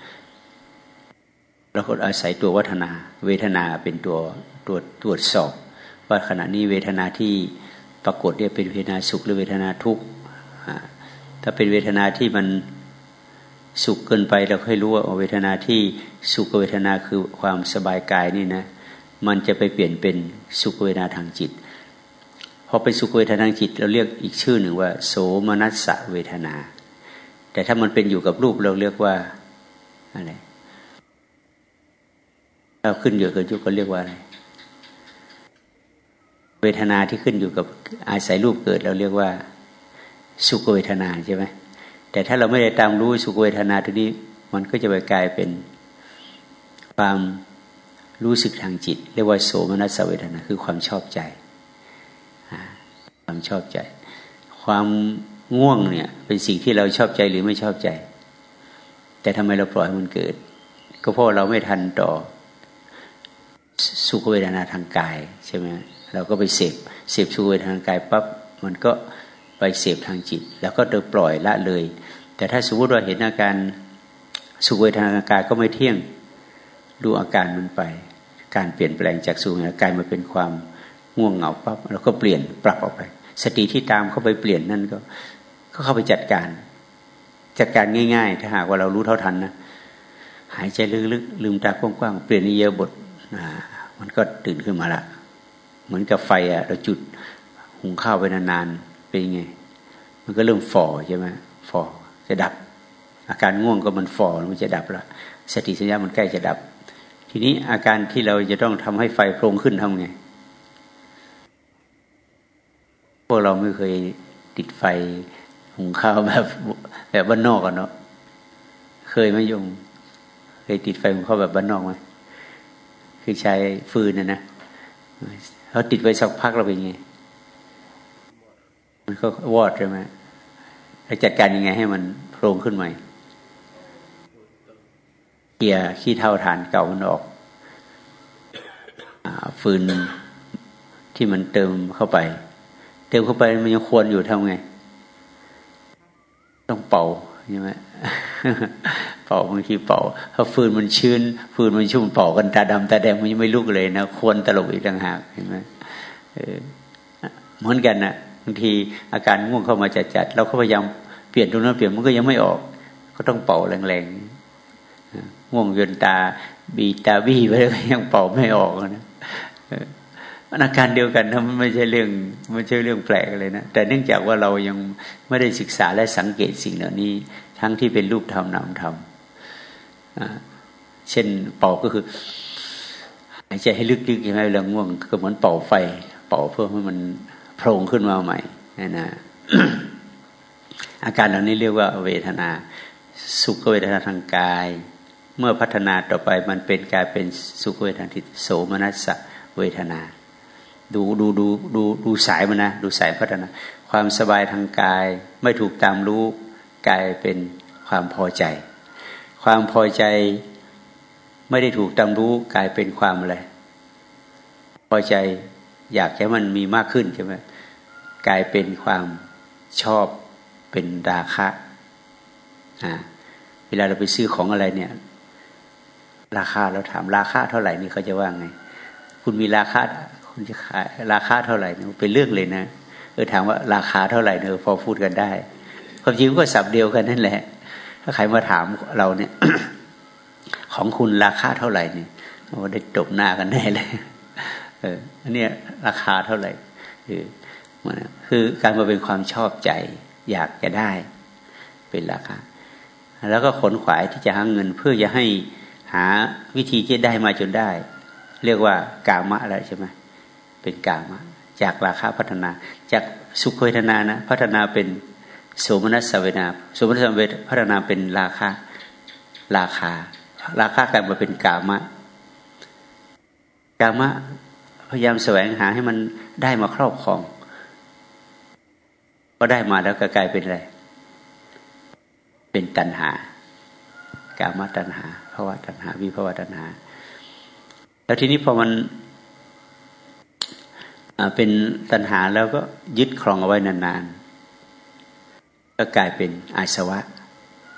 เราก็อาศัยตัววัฒนา เวทนาเป็นตัวตัวตรวจสอบ ว่าขณะนี้เวทนาที่ ปรากฏเนี่ยเป็นเวทนาสุขหรือเวทนาทุกข์ถ้าเป็นเวทนาที่มันสุขเกินไปเราค่อยรู้ว่าเวทนาที่สุขเวทนาคือความสบายกายนี่นะ มันจะไปเปลี่ยนเป็นสุขเวทนาทางจิตพอเป็นสุขเวทนาทางจิต เราเรียกอีกชื่อหนึ่งว่า โสมนัสเวทนา แต่ถ้ามันเป็นอยู่กับรูปเราเรียกว่าอะไรเราขึ้นอยู่กับยุก็เรียกว่าอะไร เวทนาที่ขึ้นอยู่กับอาศัยรูปเกิด เราเรียกว่าสุขเวทนาใช่ไหมแต่ถ้าเราไม่ได้ตามรู้สุขเวทนาตัวนี้ มันก็จะไปกลายเป็นความรู้สึกทางจิต เรียกว่าโสมนัสเวทนาคือความชอบใจความชอบใจ ความง่วงเนี่ย เป็นสิ่งที่เราชอบใจหรือไม่ชอบใจ แต่ทำไมเราปล่อยมันเกิด ก็เพราะเราไม่ทันต่อสุขเวทนาทางกายใช่ไหม เราก็ไปเสพเสพสุขเวทนาทางกายปั๊บมันก็ไปเสพทางจิต แล้วก็เดิปล่อยละเลย แต่ถ้าสมมติว่าเห็นอาการสุขเวทนาทางกายก็ไม่เที่ยงดูอาการมันไป การเปลี่ยนแปลงจากสุขเวทนากายมาเป็นความง่วงเหงาปั๊บเราก็เปลี่ยนปรับออกไป สติที่ตามเข้าไปเปลี่ยนนั่นก็ก็เข้าไปจัดการ จัดการง่าย ๆ ถ้าหากว่าเรารู้เท่าทันนะหายใจลึกๆลืมตากว้างๆเปลี่ยนนิเยบทมันก็ตื่นขึ้นมาละ เหมือนกับไฟอะเราจุดหุงข้าวไปนานๆเป็นไง มันก็เริ่มฝ่อใช่ไหมฝ่อจะดับ อาการง่วงก็มันฝ่อมันจะดับละสติสัญญามันใกล้จะดับ ทีนี้อาการที่เราจะต้องทำให้ไฟโพลงขึ้นทำไงพวกเราไม่เคยติดไฟหุงข้าวแบบ แบบบ้านนอกกันเนาะเคยไหมยงเคยติดไฟหุงข้าวแบบบ้านนอกไหมคือใช้ฟืนนะนะ เราติดไว้สักพักเราเป็นไง มันก็วอดใช่ไหมเราจัดการยังไงให้มันโพรงขึ้นใหม่เกี่ยขี้เท่าฐานเก่ามันออกฟืนที่มันเติมเข้าไป เติมเข้าไปมันยังควรอยู่ทำไง ต้องเป่าใช่ไหม เป่าบางทีเป่า ถ้าฟืนมันชื้น ฟืนมันชุ่มเป่ากันตาดำตาแดงมันยังไม่ลุกเลยนะควรตลบอีกต่างหากเห็นไหมเหมือนกันนะบางทีอาการง่วงเข้ามาจัดจัดเราก็พยายามเปลี่ยนตรงนั้นเปลี่ยนมันก็ยังไม่ออก ก็ต้องเป่าแรงๆง่วงเยินตา บีตาบีไปเลยยังเป่าไม่ออกนะอาการเดียวกันนะมันไม่ใช่เรื่องไม่ใช่เรื่องแปลกเลยนะแต่เนื่องจากว่าเรายังไม่ได้ศึกษาและสังเกตสิ่งเหล่านี้ ทั้งที่เป็นรูปธรรมนามธรรม เช่นเป่าก็คือหายใจให้ลึกๆใช่ไหมเรื่องง่วงก็เหมือนเป่าไฟ เป่าเพื่อให้มันโผล่ขึ้นมาใหม่นะนะอาการเหล่านี้เรียกว่าเวทนา สุขเวทนาทางกาย เมื่อพัฒนาต่อไปมันเป็นกลายเป็นสุขเวทนาทิโสมนัสเวทนา ดูดูดูดูดูสายมันนะดูสายพัฒนา ความสบายทางกายไม่ถูกตามรู้กลายเป็นความพอใจ ความพอใจไม่ได้ถูกตามรู้กลายเป็นความอะไรพอใจอยากให้มันมีมากขึ้นใช่ไหมกลายเป็นความชอบเป็นราคะอ่าเวลาเราไปซื้อของอะไรเนี่ย ราคาเราถามราคาเท่าไหร่นี่เขาจะว่าไง คุณมีราคาคุณจะขายราคาเท่าไหร่เนี่ยเป็นเรื่องเลยนะเออถามว่าราคาเท่าไหร่เนี่ยพอพูดกันได้ความจริงก็สับเดียวกันนั่นแหละ ถ้าใครมาถามเราเนี่ย ของคุณราคาเท่าไหร่เนี่ยโอ้ได้จบหน้ากันแน่เลย เอออันนี้ราคาเท่าไหร่คือคือการมาเป็นความชอบใจ อยากจะได้ เป็นราคา แล้วก็ขนขวายที่จะหาเงินเพื่อจะให้หาวิธีที่ได้มาจนได้ เรียกว่ากามะอะไรใช่ไหมเป็นกามะ จากราคาพัฒนา จากสุขเวทนานะ พัฒนาเป็น โสมนัสเวนาโสมนัสเวทพัฒนาเป็นราคาราคา ราคากลายมาเป็นกามะกามะพยายามแสวงหาให้มันได้มาครอบครองก็ได้มาแล้วก็กลายเป็นอะไรเป็นตัณหากามตัณหาภาวะตัณหาวิภาวะตัณหา แล้วทีนี้พอมันเป็นตัณหาแล้วก็ยึดครองเอาไว้นานๆ ก็กลายเป็นอาสวะ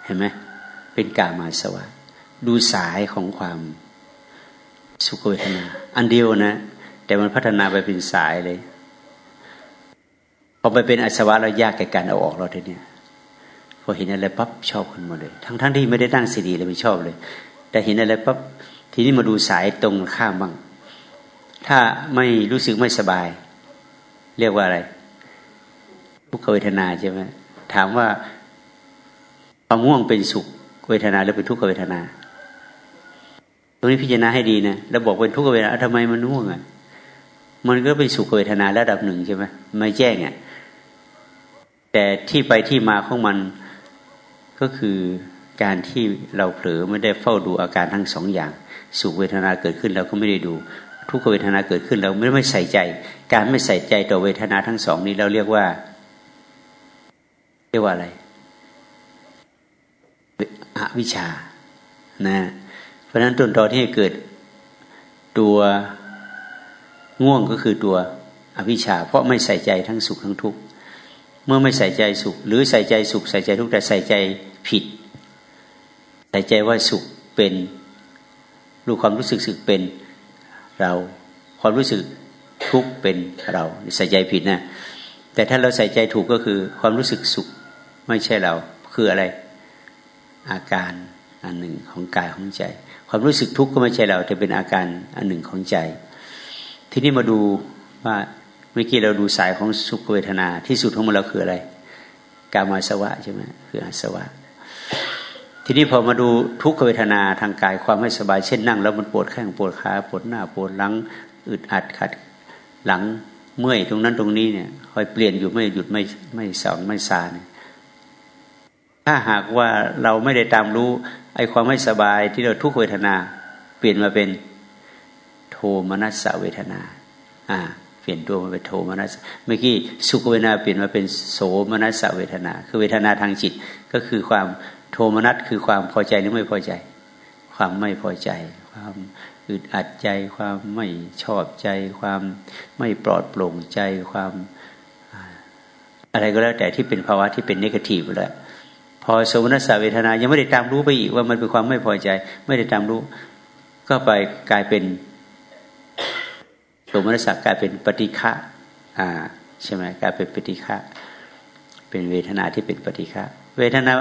เห็นไหมเป็นกามาสวะ ดูสายของความสุขเวทนา อันเดียวนะ แต่มันพัฒนาไปเป็นสายเลยพอไปเป็นอาสวะเรายากแก่การเอาออกเราทีเนี้ยพอเห็นอะไรปั๊บชอบขึ้นมาเลย ทั้งทั้งที่ไม่ได้ตั้งสีดีเลยไม่ชอบเลย แต่เห็นอะไรปั๊บทีนี้มาดูสายตรงข้ามบ้าง ถ้าไม่รู้สึกไม่สบาย เรียกว่าอะไรทุกขเวทนาใช่ไหม ถามว่าความง่วงเป็นสุขเวทนาหรือเป็นทุกขเวทนา ตรงนี้พิจารณาให้ดีนะแล้วบอกเป็นทุกขเวทนาทำไมมันง่วงอะมันก็เป็นสุขเวทนาระดับหนึ่งใช่ไหมไม่แจ้งอะแต่ที่ไปที่มาของมันก็คือการที่เราเผลอไม่ได้เฝ้าดูอาการทั้งสองอย่าง สุขเวทนาเกิดขึ้นเราก็ไม่ได้ดู ทุกขเวทนาเกิดขึ้นเราไม่ไม่ใส่ใจ การไม่ใส่ใจต่อเวทนาทั้งสองนี้เราเรียกว่า เรียกว่าอะไรอวิชานะเพราะฉะนั้นต้นตอที่เกิดตัวง่วงก็คือตัวอวิชชา เพราะไม่ใส่ใจทั้งสุขทั้งทุกข์เมื่อไม่ใส่ใจสุข หรือใส่ใจสุข ใส่ใจทุกข์แต่ใส่ใจผิด ใส่ใจว่าสุขเป็นรู้ความรู้สึกสึกเป็นเราความรู้สึกทุกข์เป็นเราใส่ใจผิดนะแต่ถ้าเราใส่ใจถูกก็คือความรู้สึกสุข ไม่ใช่เราคืออะไร อาการอันหนึ่งของกายของใจ ความรู้สึกทุกข์ก็ไม่ใช่เรา แต่เป็นอาการอันหนึ่งของใจ ทีนี้มาดูว่าเมื่อกี้เราดูสายของสุขเวทนาที่สุดของมันเราคืออะไร กามาสวะใช่ไหมคืออาสวะ ทีนี้พอมาดูทุกขเวทนาทางกายความไม่สบายเช่นนั่ง แล้วมันปวดแข้งปวดขาปวดหน้าปวดหลังอึดอัดขัดหลังเมื่อยตรงนั้นตรงนี้เนี่ยคอยเปลี่ยนอยู่ไม่หยุดไม่ไม่สองไม่ซาเนี่ย ถ้าหากว่าเราไม่ได้ตามรู้ไอ้ความไม่สบายที่เราทุกเวทนา เปลี่ยนมาเป็นโทมนัสเวทนา อ่า เปลี่ยนตัวมาเป็นโทมนัสเมื่อกี้สุขเวทนาเปลี่ยนมาเป็นโสมนัสเวทนา คือเวทนาทางจิตก็คือความโทมนัสคือความพอใจหรือไม่พอใจ ความไม่พอใจ ความอึดอัดใจ ความไม่ชอบใจ ความไม่ปลอดโปร่งใจ ความอะไรก็แล้วแต่ที่เป็นภาวะที่เป็นนกทีฟแล้ว พอสมนัสเวทนา ยังไม่ได้ตามรู้ไปอีกว่ามันเป็นความไม่พอใจ ไม่ได้ตามรู้ ก็ไปกลายเป็นสมนัสกลายเป็นปฏิฆะอ่าใช่ไหมกลายเป็นปฏิฆะเป็นเวทนาที่เป็นปฏิฆะเวทนา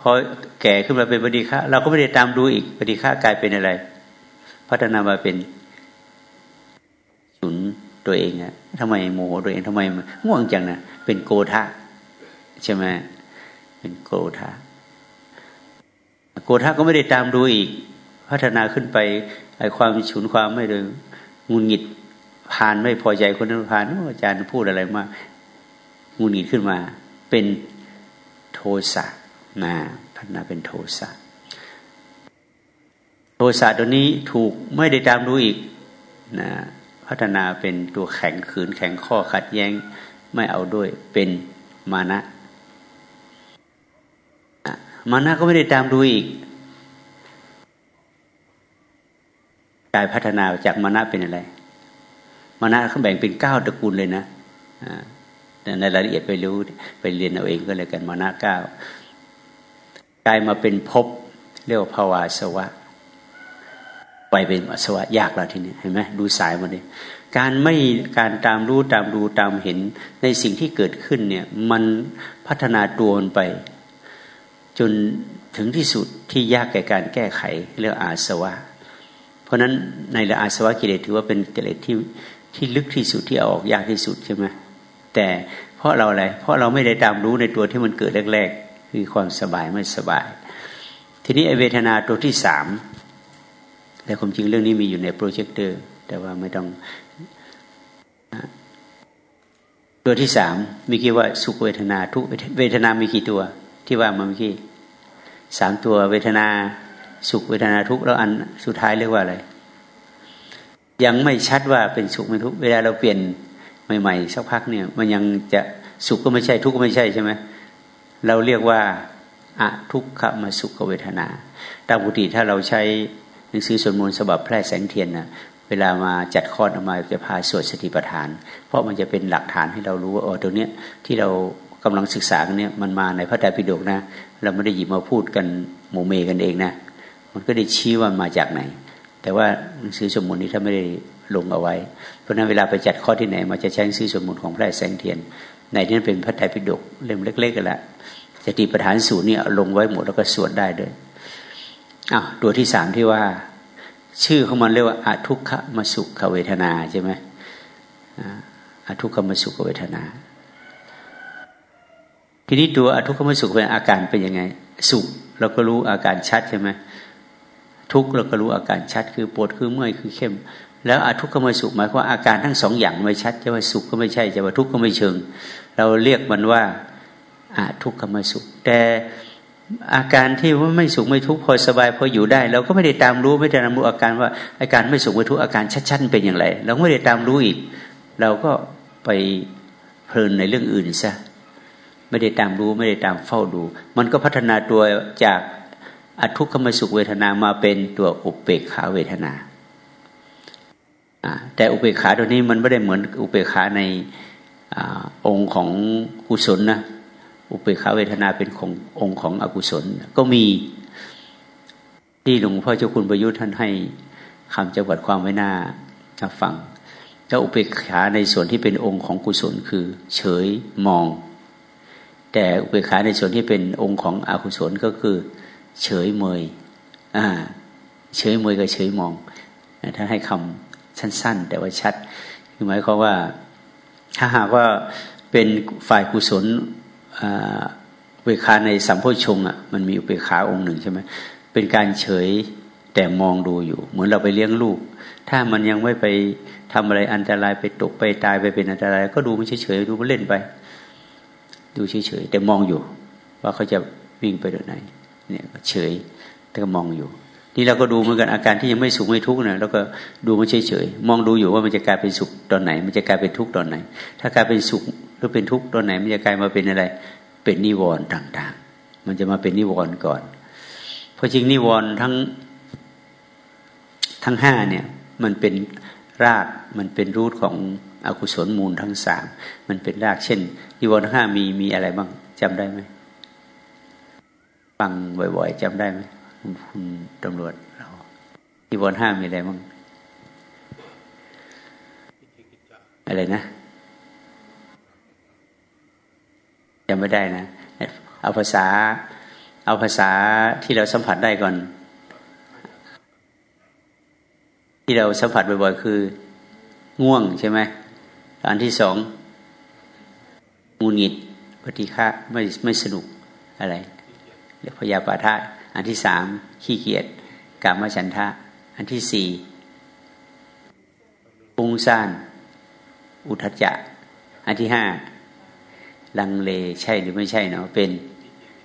พอแก่ขึ้นมาเป็นปฏิฆะเราก็ไม่ได้ตามดูอีกปฏิฆะกลายเป็นอะไร พัฒนามาเป็นฉุนตัวเองอะทำไมโมโหตัวเองทำไมง่วงจังนะเป็นโกธะใช่ไหม เป็นโกรธาโกรธาก็ไม่ได้ตามดูอีก พัฒนาขึ้นไปไอความฉุนความไม่เลยงุนหงิดผ่านไม่พอใจคนนั้นผ่านอาจารย์พูดอะไรมางุนหงิดขึ้นมา เป็นโทสะนะพัฒนาเป็นโทสะโทสะตัวนี้ถูกไม่ได้ตามดูอีกนะพัฒนาเป็นตัวแข็งขืนแข็งข้อขัดแย้ง ไม่เอาด้วยเป็นมานะ มานะก็ไม่ได้ตามดูอีกกายพัฒนาจากมานะเป็นอะไร มานะเขาแบ่งเป็นเก้าตระกูลเลยนะแต่ในรายละเอียดไปรู้ไปเรียนเอาเองก็เลยกันมานะเก้ากลายมาเป็นภพเรียกว่าภาวาสวะ ไปเป็นสวะยากแล้วทีนี้เห็นไหมดูสายมาเลยการไม่การตามรู้ตามดูตามเห็นในสิ่งที่เกิดขึ้นเนี่ย มันพัฒนาตัวมันไป จนถึงที่สุดที่ยากแก่การแก้ไขเรื่องอาสวะ เพราะฉะนั้นในละอาสวะกิเลสถือว่าเป็นกิเลสที่ที่ลึกที่สุดที่เอาออกยากที่สุดใช่ไหมแต่เพราะเราอะไร เพราะเราไม่ได้ตามรู้ในตัวที่มันเกิดแรกๆ คือความสบายไม่สบาย ทีนี้ไอเวทนาตัวที่สามแต่ความจริงเรื่องนี้มีอยู่ในโปรเจคเตอร์แต่ว่าไม่ต้อง ตัวที่สามมีกี่ว่าสุขเวทนาทุกเวทนามีกี่ตัว ที่ว่ามาเมื่อกี้ สามตัวเวทนาสุขเวทนาทุกข์แล้วอันสุดท้ายเรียกว่าอะไร ยังไม่ชัดว่าเป็นสุขเป็นทุกข์เวลาเราเปลี่ยนใหม่ๆสักพักเนี่ย มันยังจะสุขก็ไม่ใช่ทุกข์ก็ไม่ใช่ใช่ไหมเราเรียกว่าอะทุกขมาสุขเวทนาตามปกติถ้าเราใช้หนังสือสวดมนต์ฉบับแพร่แสงเทียนนะเวลามาจัดคอร์สออกมาจะพาสวดสติปัฏฐาน เพราะมันจะเป็นหลักฐานให้เรารู้ว่าอ๋อตรงเนี้ยที่เรา กำลังศึกษากันเนี่ยมันมาในพระไตรปิฎกนะ เราไม่ได้หยิบมาพูดกันโมเมกันเองนะ มันก็ได้ชี้ว่ามาจากไหน แต่ว่าหนังสือสวดมนต์นี้ถ้าไม่ได้ลงเอาไว้ เพราะนั้นเวลาไปจัดคอร์สที่ไหนมาจะใช้หนังสือสวดมนต์ของแพร่แสงเทียน ในนี้นเป็นพระไตรปิฎกเล่มเล็กๆกันละสติปัฏฐานสูตรเนี่ยลงไว้หมดแล้วก็สวดได้เลยอ้าวตัวที่สามที่ว่าชื่อของมันเรียกว่าอทุกขมสุขเวทนาใช่ไหมอทุกขมสุขเวทนา ทีนี้ตัวอทุกขมสุขเป็นอาการเป็นยังไง สุขเราก็รู้อาการชัดใช่ไหมทุกข์เราก็รู้อาการชัด คือปวดคือเมื่อยคือเข้ม แล้วอทุกขมสุขหมายความอาการทั้งสองอย่างไม่ชัดจะว่าสุขก็ไม่ใช่จะว่าทุกข์ก็ไม่เชิง เราเรียกมันว่าอาทุกขมสุข แต่อาการที่ว่าไม่สุขไม่ทุกข์พอสบายพออยู่ได้ เราก็ไม่ได้ตามรู้ไม่ได้ตามรู้อาการว่าอาการไม่สุขไม่ทุกข์อาการชัดๆเป็นอย่างไร เราไม่ได้ตามรู้อีก เราก็ไปเพลินในเรื่องอื่นซะ ไม่ได้ตามรู้ไม่ได้ตามเฝ้าดู มันก็พัฒนาตัวจากอทุกขมสุขเวทนามาเป็นตัวอุเบกขาเวทนาแต่อุเบกขาตัวนี้มันไม่ได้เหมือนอุเบกขาในอองค์ของกุศลนะอุเบกขาเวทนาเป็นขององค์ของอกุศล ก็มีที่หลวงพ่อเจ้าคุณประยุทธ์ท่านให้คำจังหวัดความไว้หน้าฟังแล้วอุเบกขาในส่วนที่เป็นองค์ของกุศลคือ เฉยมอง แต่อุเบกขาในส่วนที่เป็นองค์ของอกุศลก็คือ เฉยเมยอ่าเฉยเมยกับเฉยมองท่าให้คำสั้น ๆ แต่ว่าชัดคือหมายความว่า ถ้าหากว่าเป็นฝ่ายกุศลอุเวคาในสัมโพชงอะมันมีอุเบกขาองค์หนึ่งใช่ไหมเป็นการเฉยแต่มองดูอยู่ เหมือนเราไปเลี้ยงลูก ถ้ามันยังไม่ไปทำอะไรอันตรายไปตกไปตายไปเป็นอันตราย ก็ดูมันเฉยๆดูมันเล่นไป ดูเฉยๆแต่มองอยู่ ว่าเขาจะวิ่งไปตรงไหน เนี่ยเฉยแต่ก็มองอยู่ นี่เราก็ดูเหมือนกันอาการที่ยังไม่สุขไม่ทุกข์นะแล้วก็ดูมันเฉยเฉยมองดูอยู่ว่ามันจะกลายเป็นสุขตอนไหน มันจะกลายเป็นทุกข์ตอนไหน ถ้ากลายเป็นสุขหรือเป็นทุกข์ตอนไหน มันจะกลายมาเป็นอะไร เป็นนิวรณ์ต่างๆ มันจะมาเป็นนิวรณ์ก่อน เพราะจริงนิวรณ์ทั้งทั้งห้าเนี่ย มันเป็นรากมันเป็นรูทของ อกุศลมูลทั้งสามมันเป็นรากเช่นนิวรณ์ห้ามีมีอะไรบ้างจำได้ไหมฟังบ่อย ๆจำได้ไหมคุณตำรวจเราที่บนห้ามีอะไรบ้างอะไรนะจำไม่ได้นะเอาภาษา เอาภาษาที่เราสัมผัสได้ก่อน ที่เราสัมผัสบ่อยๆ คือ ง่วงใช่ไหม อันที่สองงูหงิดปฏิฆะไม่ไม่สนุกอะไรเรียกพยาปาทะอันที่สามขี้เกียจกามฉันทะ อันที่สี่ปุงซ่าน อุทจจะ อันที่ห้าลังเลใช่หรือไม่ใช่เนาะเป็น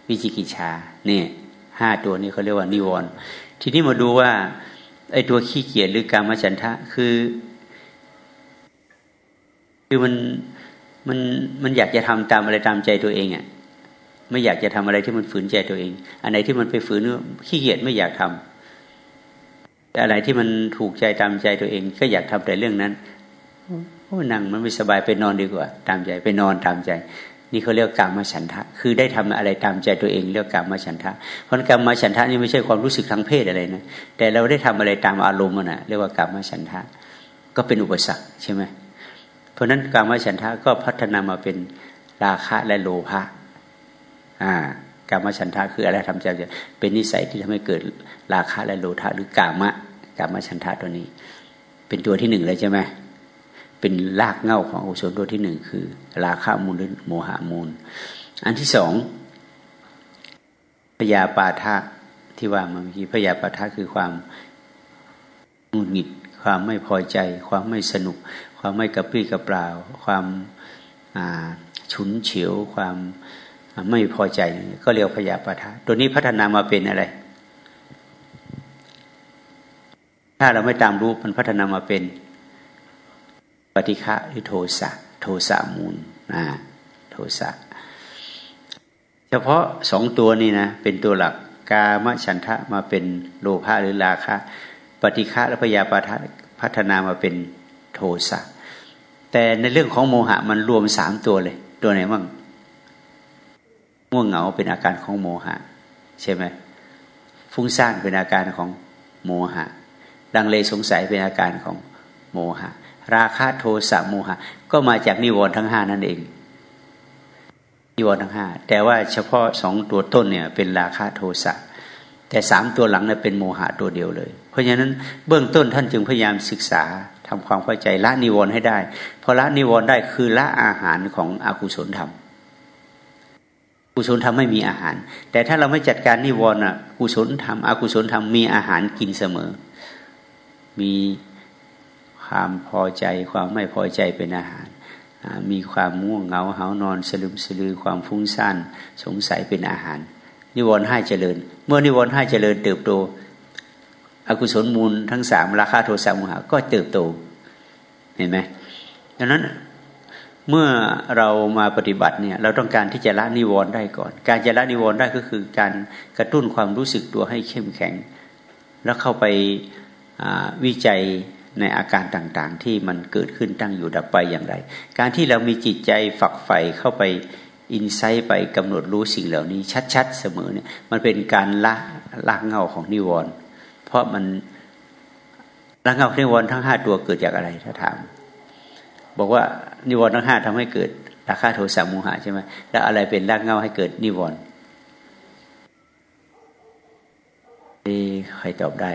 วิจิกิจชาเนี่ยห้าตัวนี้เขาเรียกว่านิวรณ์ทีนี้มาดูว่าไอ้ตัวขี้เกียจหรือกามฉันทะ คือ คือมันมันมันอยากจะทำตามอะไรตามใจตัวเองอะ่ะไม่อยากจะทำอะไรที่มันฝืนใจตัวเอง อันไหนที่มันไปฝืนขี้เกียจไม่อยากทำแต่อะไรที่มันถูกใจตามใจตัวเอง ก็อยากทำแต่เรื่องนั้นโอ้นั่งมันไม่สบายไปนอนดีกว่า ตามใจไปนอนตามใจ นี่เขาเรียกกรรมฉันทะ คือได้ทำอะไรตามใจตัวเอง เรียกกรรมฉันทะเพราะกรรมฉันทะนี่ไม่ใช่ความรู้สึกทางเพศอะไรนะแต่เราได้ทำอะไรตามอารมณ์นะเรียกว่ากรรมฉันทะ ก็เป็นอุปสรรคใช่ไหม เพราะนั้นกรรมฉันทะก็พัฒนามาเป็นราคะและโลภะกามฉันทะคืออะไรทำใจเป็นนิสัยที่ทำให้เกิดราคะและโลภะหรือกามะกามฉันทะตัวนี้ เป็นตัวที่หนึ่งเลยใช่ไหมเป็นรากเง่าของอุศลตัวที่หนึ่งคือ ราคะมูลหรือโมหะมูล อันที่สองพยาปาทะที่ว่าเมื่อกี้พยาปาทะคือความหงุดหงิด ความไม่พอใจ ความไม่สนุก ความไม่กระปรี้กระเปร่า ความฉุนเฉียว ความไม่พอใจ ก็เรียกพยาปาทะตัวนี้พัฒนามาเป็นอะไร ถ้าเราไม่ตามรู้มันพัฒนามาเป็น ปฏิฆะหรือโทสะโทสะมูลนะโทสะเฉพาะสองตัวนี้นะเป็นตัวหลักกามฉันทะมาเป็นโลภะหรือราคะ ปฏิฆะและพยาปาทะพัฒนามาเป็นโทสะ แต่ในเรื่องของโมหะมันรวมสามตัวเลย ตัวไหนบ้างง่วงเหงาเป็นอาการของโมหะ ใช่ไหมฟุ้งซ่านเป็นอาการของโมหะดังเลสงสัยเป็นอาการของโมหะ ราคะโทสะโมหะ ก็มาจากนิวรณ์ทั้งห้านั่นเองนิวรณ์ทั้งห้าแต่ว่าเฉพาะสองตัวต้นเนี่ยเป็นราคะโทสะแต่สามตัวหลังเนี่ยเป็นโมหะตัวเดียวเลย เพราะฉะนั้นเบื้องต้นท่านจึงพยายามศึกษา ทำความเข้าใจละนิวรณ์ให้ได้พอละนิวรณ์ได้คือละอาหารของอกุศลธรรมกุศลธรรมไม่มีอาหาร แต่ถ้าเราไม่จัดการนิวรณ์อะกุศลธรรมอกุศลธรรมมีอาหารกินเสมอ มีความพอใจความไม่พอใจเป็นอาหาร มีความง่วงเหงาเหานอนสลืมสลือความฟุ้งซ่านสงสัยเป็นอาหาร นิวรณ์ให้เจริญ เมื่อนิวรณ์ให้เจริญเติบโต อกุศลมูลทั้งสามราคาโทสะโมหะก็เติบโต เห็นไหมดังนั้นเมื่อเรามาปฏิบัติเนี่ยเราต้องการที่จะละนิวรณ์ได้ก่อน การจะละนิวรณ์ได้ก็คือการกระตุ้นความรู้สึกตัวให้เข้มแข็ง แล้วเข้าไปวิจัยในอาการต่างๆ ที่มันเกิดขึ้นตั้งอยู่ดับไปอย่างไร การที่เรามีจิตใจฝักใฝ่เข้าไปอินไซต์ไปกำหนดรู้สิ่งเหล่านี้ชัด ๆ เสมอเนี่ยมันเป็นการละละเงาของนิวรณ์ ราะมันละเงานิวรณ์ทั้งห้าตัวเกิดจากอะไรถ้าถาม บอกว่านิวรณ์ทั้งห้าทำให้เกิดราคาโทสะโมหะใช่ไหมแล้วอะไรเป็นรากเงาให้เกิดนิวรณ์นี่ใครตอบได้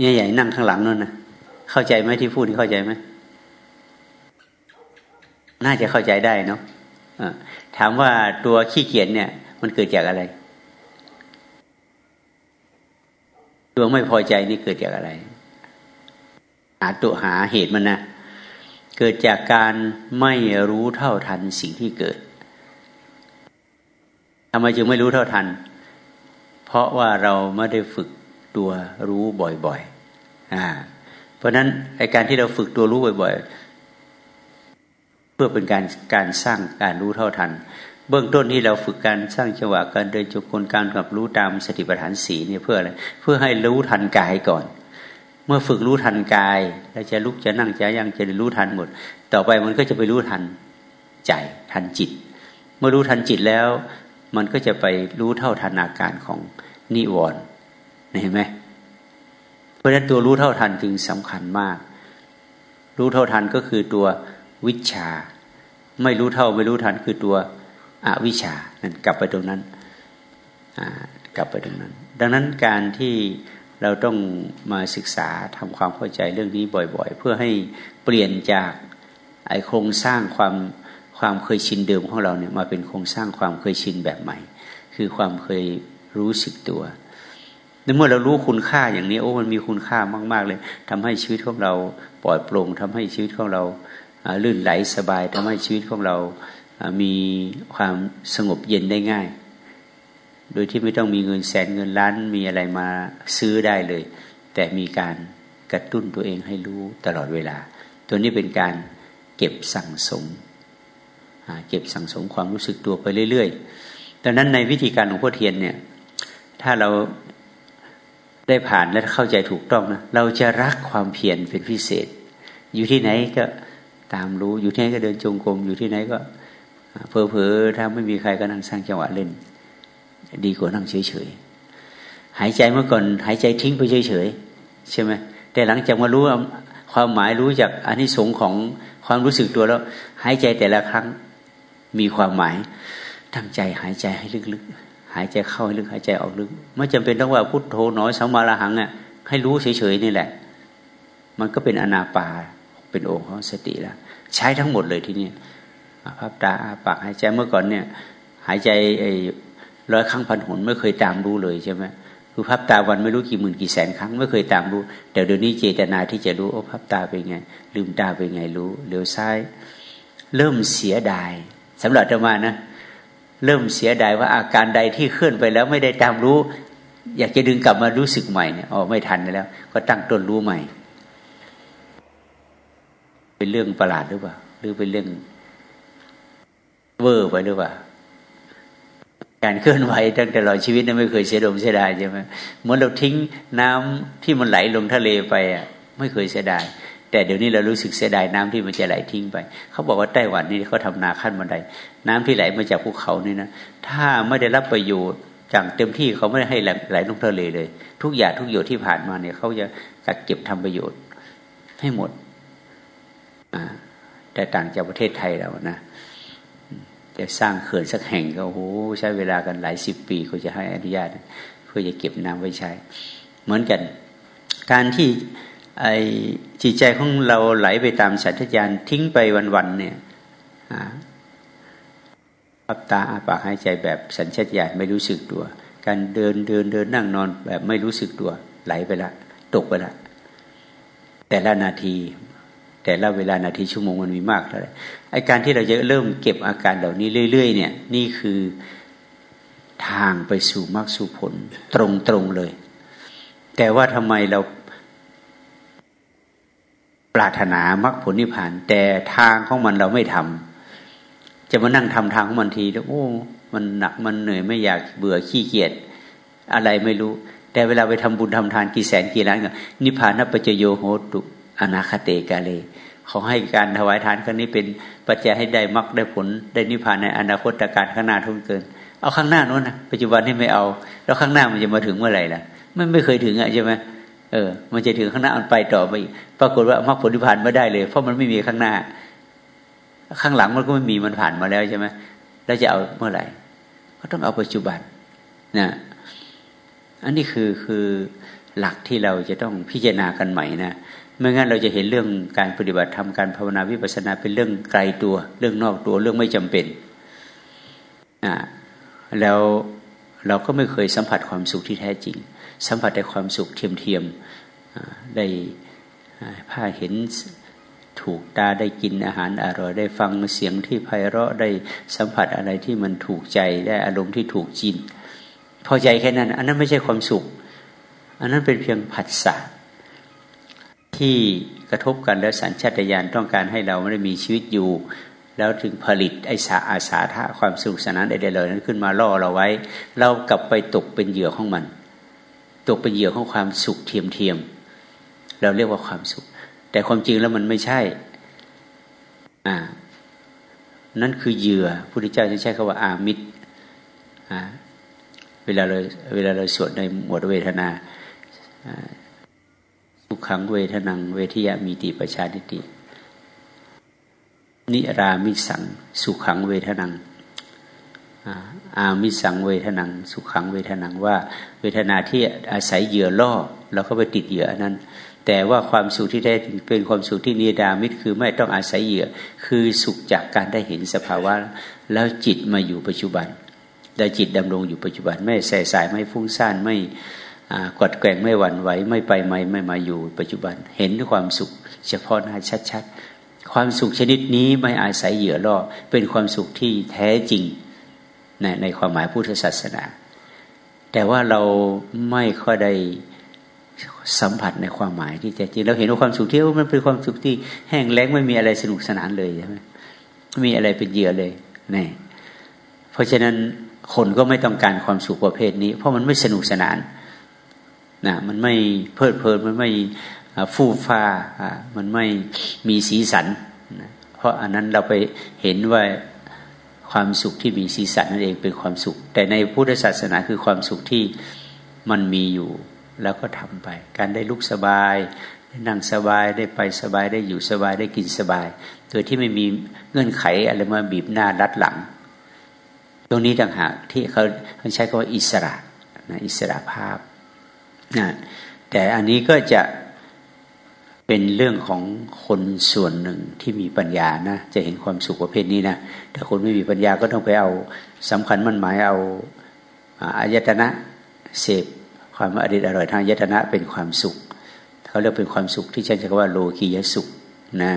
ใหญ่นั่งข้างหลังนั่นนะเข้าใจไหมที่พูดที่เข้าใจไหมน่าจะเข้าใจได้เนาะะถามว่าตัวขี้เกียจเนี่ย มันเกิดจากอะไร ตัวไม่พอใจนี่เกิดจากอะไร หาตัวหาเหตุมันนะเกิดจากการไม่รู้เท่าทันสิ่งที่เกิดทำไมจึงไม่รู้เท่าทัน เพราะว่าเราไม่ได้ฝึกตัวรู้บ่อยๆอ่าเพราะนั้นไอการที่เราฝึกตัวรู้บ่อย ๆ เพื่อเป็นการการสร้างการรู้เท่าทัน เบื้องต้นที่เราฝึกการสร้างจังหวะการเดินจงกรมการกับรู้ตามสติปัฏฐานสีเนี่ยเพื่ออะไรเพื่อให้รู้ทันกายก่อน เมื่อฝึกรู้ทันกายแล้วจะลุกจะนั่งจะยังจะรู้ทันหมด ต่อไปมันก็จะไปรู้ทันใจทันจิต เมื่อรู้ทันจิตแล้ว มันก็จะไปรู้เท่าทันอาการของนิวรณ์เห็นไหมเพราะฉะนั้นตัวรู้เท่าทันจึงสำคัญมาก รู้เท่าทันก็คือตัววิชา ไม่รู้เท่าไม่รู้ทันคือตัว อวิชานั่นกลับไปตรงนั้นกลับไปตรงนั้น ดังนั้นการที่เราต้องมาศึกษาทำความเข้าใจเรื่องนี้บ่อย ๆ เพื่อให้เปลี่ยนจากไอโครงสร้างความความเคยชินเดิมของเราเนี่ยมาเป็นโครงสร้างความเคยชินแบบใหม่ คือความเคยรู้สึกตัวเมื่อเรารู้คุณค่าอย่างนี้โอ้มันมีคุณค่ามาก ๆเลยทำให้ชีวิตของเราปลอดโปร่งทำให้ชีวิตของเราลื่นไหลสบายทำให้ชีวิตของเรา มีความสงบเย็นได้ง่าย โดยที่ไม่ต้องมีเงินแสนเงินล้านมีอะไรมาซื้อได้เลย แต่มีการกระตุ้นตัวเองให้รู้ตลอดเวลา ตัวนี้เป็นการเก็บสั่งสม เก็บสั่งสมความรู้สึกตัวไปเรื่อยๆดังนั้นในวิธีการของพ่อเทียนเนี่ย ถ้าเราได้ผ่านและเข้าใจถูกต้องนะ เราจะรักความเพียรเป็นพิเศษ อยู่ที่ไหนก็ตามรู้ อยู่ที่ไหนก็เดินจงกรม อยู่ที่ไหนก็ เพอเพอถ้าไม่มีใครก็นั่งสร้างจังหวะเล่น ดีกว่านั่งเฉยๆหายใจเมื่อก่อนหายใจทิ้งไปเฉยๆใช่ไหมแต่หลังจากมารู้ความหมายรู้จากอันนี้สงของความรู้สึกตัวแล้ว หายใจแต่ละครั้งมีความหมายตั้งใจหายใจให้ลึกๆหายใจเข้าให้ลึกหายใจออกลึก ไม่จำเป็นต้องว่าพุทโธน้อยสัมมาระหังอะให้รู้เฉยๆนี่แหละ มันก็เป็นอนาปาเป็นโอของสติแล้วใช้ทั้งหมดเลยที่นี้ พับตาอาปากหายใจเมื่อก่อนเนี่ย หายใจไอ้ร้อยครั้งพันหนไม่เคยตามรู้เลยใช่ไหมคือพับตาวันไม่รู้กี่หมื่นกี่แสนครั้งไม่เคยตามรู้ แต่เดี๋ยวนี้เจตนาที่จะรู้โอ้พับตาเป็นไง ลืมตาเป็นไงรู้เลี้ยวซ้าย เริ่มเสียดายสำหรับธรรมานะ เริ่มเสียดายว่าอาการใดที่เคลื่อนไปแล้วไม่ได้ตามรู้ อยากจะดึงกลับมารู้สึกใหม่เนี่ยอ๋อไม่ทันแล้ว ก็ตั้งต้นรู้ใหม่ เป็นเรื่องประหลาดหรือเปล่าหรือเป็นเรื่อง เวอร์ไปหรือเปล่าการเคลื่อนไหวตั้งแต่เราชีวิตนั้นไม่เคยเสียดมเสียดายใช่ไหมเหมือนเราทิ้งน้ำที่มันไหลลงทะเลไปอะไม่เคยเสียดาย แต่เดี๋ยวนี้เรารู้สึกเสียดายน้ำที่มันจะไหลทิ้งไป เขาบอกว่าไต้หวันนี่เขาทานาขั้นบันได น้ำที่ไหลมาจากภูเขานี่นะถ้าไม่ได้รับประโยชน์จากเต็มที่เขาไม่ได้ให้ไหลลงทะเลเลย ทุกอย่างทุกหยดที่ผ่านมาเนี่ยเขาจะกักเก็บทำประโยชน์ให้หมดแต่ต่างจากประเทศไทยเรานะ จะสร้างเขื่อนสักแห่งก็โอ้โหใช้เวลากันหลายสิบปีก็จะให้อนุญาต เพื่อจะเก็บน้ำไว้ใช้ เหมือนกัน การที่ไอจิตใจของเราไหลไปตามสัญญาณทิ้งไปวันๆเนี่ยอับตาอาปากหายใจแบบสัญชาตญาณไม่รู้สึกตัว การเดินเดินเดินนั่งนอนแบบไม่รู้สึกตัว ไหลไปละ ตกไปละ แต่ละนาที แต่ละเวลานาทีชั่วโมงมันมีมากเท่าไหร่ไอการที่เราจะเริ่มเก็บอาการเหล่านี้เรื่อย ๆ เนี่ย นี่คือทางไปสู่มรรคสู่ผลตรงๆเลย แต่ว่าทำไมเราปรารถนามรรคผลนิพพาน แต่ทางของมันเราไม่ทำจะมานั่งทำทางของมันทีแล้วโอ้มันหนักมันเหนื่อยไม่อยากเบื่อขี้เกียจอะไรไม่รู้ แต่เวลาไปทำบุญทำทานกี่แสนกี่ล้านก็นิพพานนัปัจโยโหตุ อนาคเตกาเลขาให้การถวายทานครั้งนี้เป็นปัจจัยให้ได้มรรคได้ผลได้นิพพานในอนาคตการข้างหน้าทุนเกิน เอาข้างหน้านู้นนะปัจจุบันนี่ไม่เอา แล้วข้างหน้ามันจะมาถึงเมื่อไหร่ล่ะมันไม่เคยถึงอะใช่ไหมเออ มันจะถึงข้างหน้ามันไปต่อไปปรากฏว่ามรรคผลนิพพานไม่ได้เลย เพราะมันไม่มีข้างหน้า ข้างหลังมันก็ไม่มีมันผ่านมาแล้วใช่ไหมแล้วจะเอาเมื่อไหร่ ก็ต้องเอาปัจจุบันนะอันนี้คือคือหลักที่เราจะต้องพิจารณากันใหม่นะ ไม่งั้นเราจะเห็นเรื่องการปฏิบัติธรรมการภาวนาวิปัสสนาเป็นเรื่องไกลตัว เรื่องนอกตัวเรื่องไม่จำเป็นอ่าแล้วเราก็ไม่เคยสัมผัสความสุขที่แท้จริง สัมผัสแต่ความสุขเทียมๆได้ผ้าเห็นถูกตาได้กินอาหารอร่อยได้ฟังเสียงที่ไพเราะได้สัมผัสอะไรที่มันถูกใจได้อารมณ์ที่ถูกจินพอใจแค่นั้น อันนั้นไม่ใช่ความสุข อันนั้นเป็นเพียงผัสสะ ที่กระทบกันแล้วสัญชาตญาณต้องการให้เราไม่ได้มีชีวิตอยู่ แล้วถึงผลิตไอสาอาสาทะความสนุกสนานใดๆเลยนั้นขึ้นมาล่อเราไว้ เรากลับไปตกเป็นเหยื่อของมัน ตกเป็นเหยื่อของความสุขเทียมเทียมเราเรียกว่าความสุข แต่ความจริงแล้วมันไม่ใช่อ่านั่นคือเหยื่อพระพุทธเจ้าจะใช้คาว่าอามิตรอ่าเวลาเราเวลาเราสวดในหมวดเวทนา ทุกขังเวทนัง เวทยามีติประชาดิติ นิรามิสัง สุขังเวทนังอามิสังเวทนัง สุขังเวทนังว่า เวทนาที่อาศัยเหยื่อล่อเราก็ไปติดเหยื่อนั้น แต่ว่าความสุขที่แท้เป็นความสุขที่นิดามิตคือไม่ต้องอาศัยเหยื่อ คือสุขจากการได้เห็นสภาวะ แล้วจิตมาอยู่ปัจจุบัน ได้จิตดำรงอยู่ปัจจุบัน ไม่ใส่สายไม่ฟุ้งซ่านไม่ กดแกงไม่หวั่นไหวไม่ไปไม่ไม่มาอยู่ ปัจจุบันเห็นความสุข เฉพาะหน้าชัดๆ ความสุขชนิดนี้ไม่อาศัยเหยื่อล่อเป็นความสุขที่แท้จริงในในความหมายพุทธศาสนา แต่ว่าเราไม่ค่อยได้สัมผัสในความหมายที่แท้จริงเราเห็นว่าความสุขที่มันเป็นความสุขที่แห้งแล้งไม่มีอะไรสนุกสนานเลยใช่ไหมไม่มีอะไรเป็นเหยื่อเลยนี่เพราะฉะนั้นคนก็ไม่ต้องการความสุขประเภทนี้ เพราะมันไม่สนุกสนาน นะมันไม่เพลิดเพลินมันไม่ฟู่ฟ้ามันไม่มีสีสันนะเพราะอันนั้นเราไปเห็นว่าความสุขที่มีสีสันนั่นเองเป็นความสุข แต่ในพุทธศาสนาคือความสุขที่มันมีอยู่แล้วก็ทำไป การได้ลุกสบายได้นั่งสบายได้ไปสบายได้อยู่สบายได้กินสบาย โดยที่ไม่มีเงื่อนไขอะไรมาบีบหน้ารัดหลัง ตรงนี้ต่างหากที่เขาเขาใช้คำว่าอิสระนะอิสระภาพ นะแต่อันนี้ก็จะเป็นเรื่องของคนส่วนหนึ่งที่มีปัญญานะจะเห็นความสุขประเภทนี้นะแต่คนไม่มีปัญญาก็ต้องไปเอาสำคัญมันหมายเอาอายตนะเสพความอริดอร่อยทางอายตนะเป็นความสุขเขาเรียกเป็นความสุขที่ฉันจะว่าโลกียสุขนะ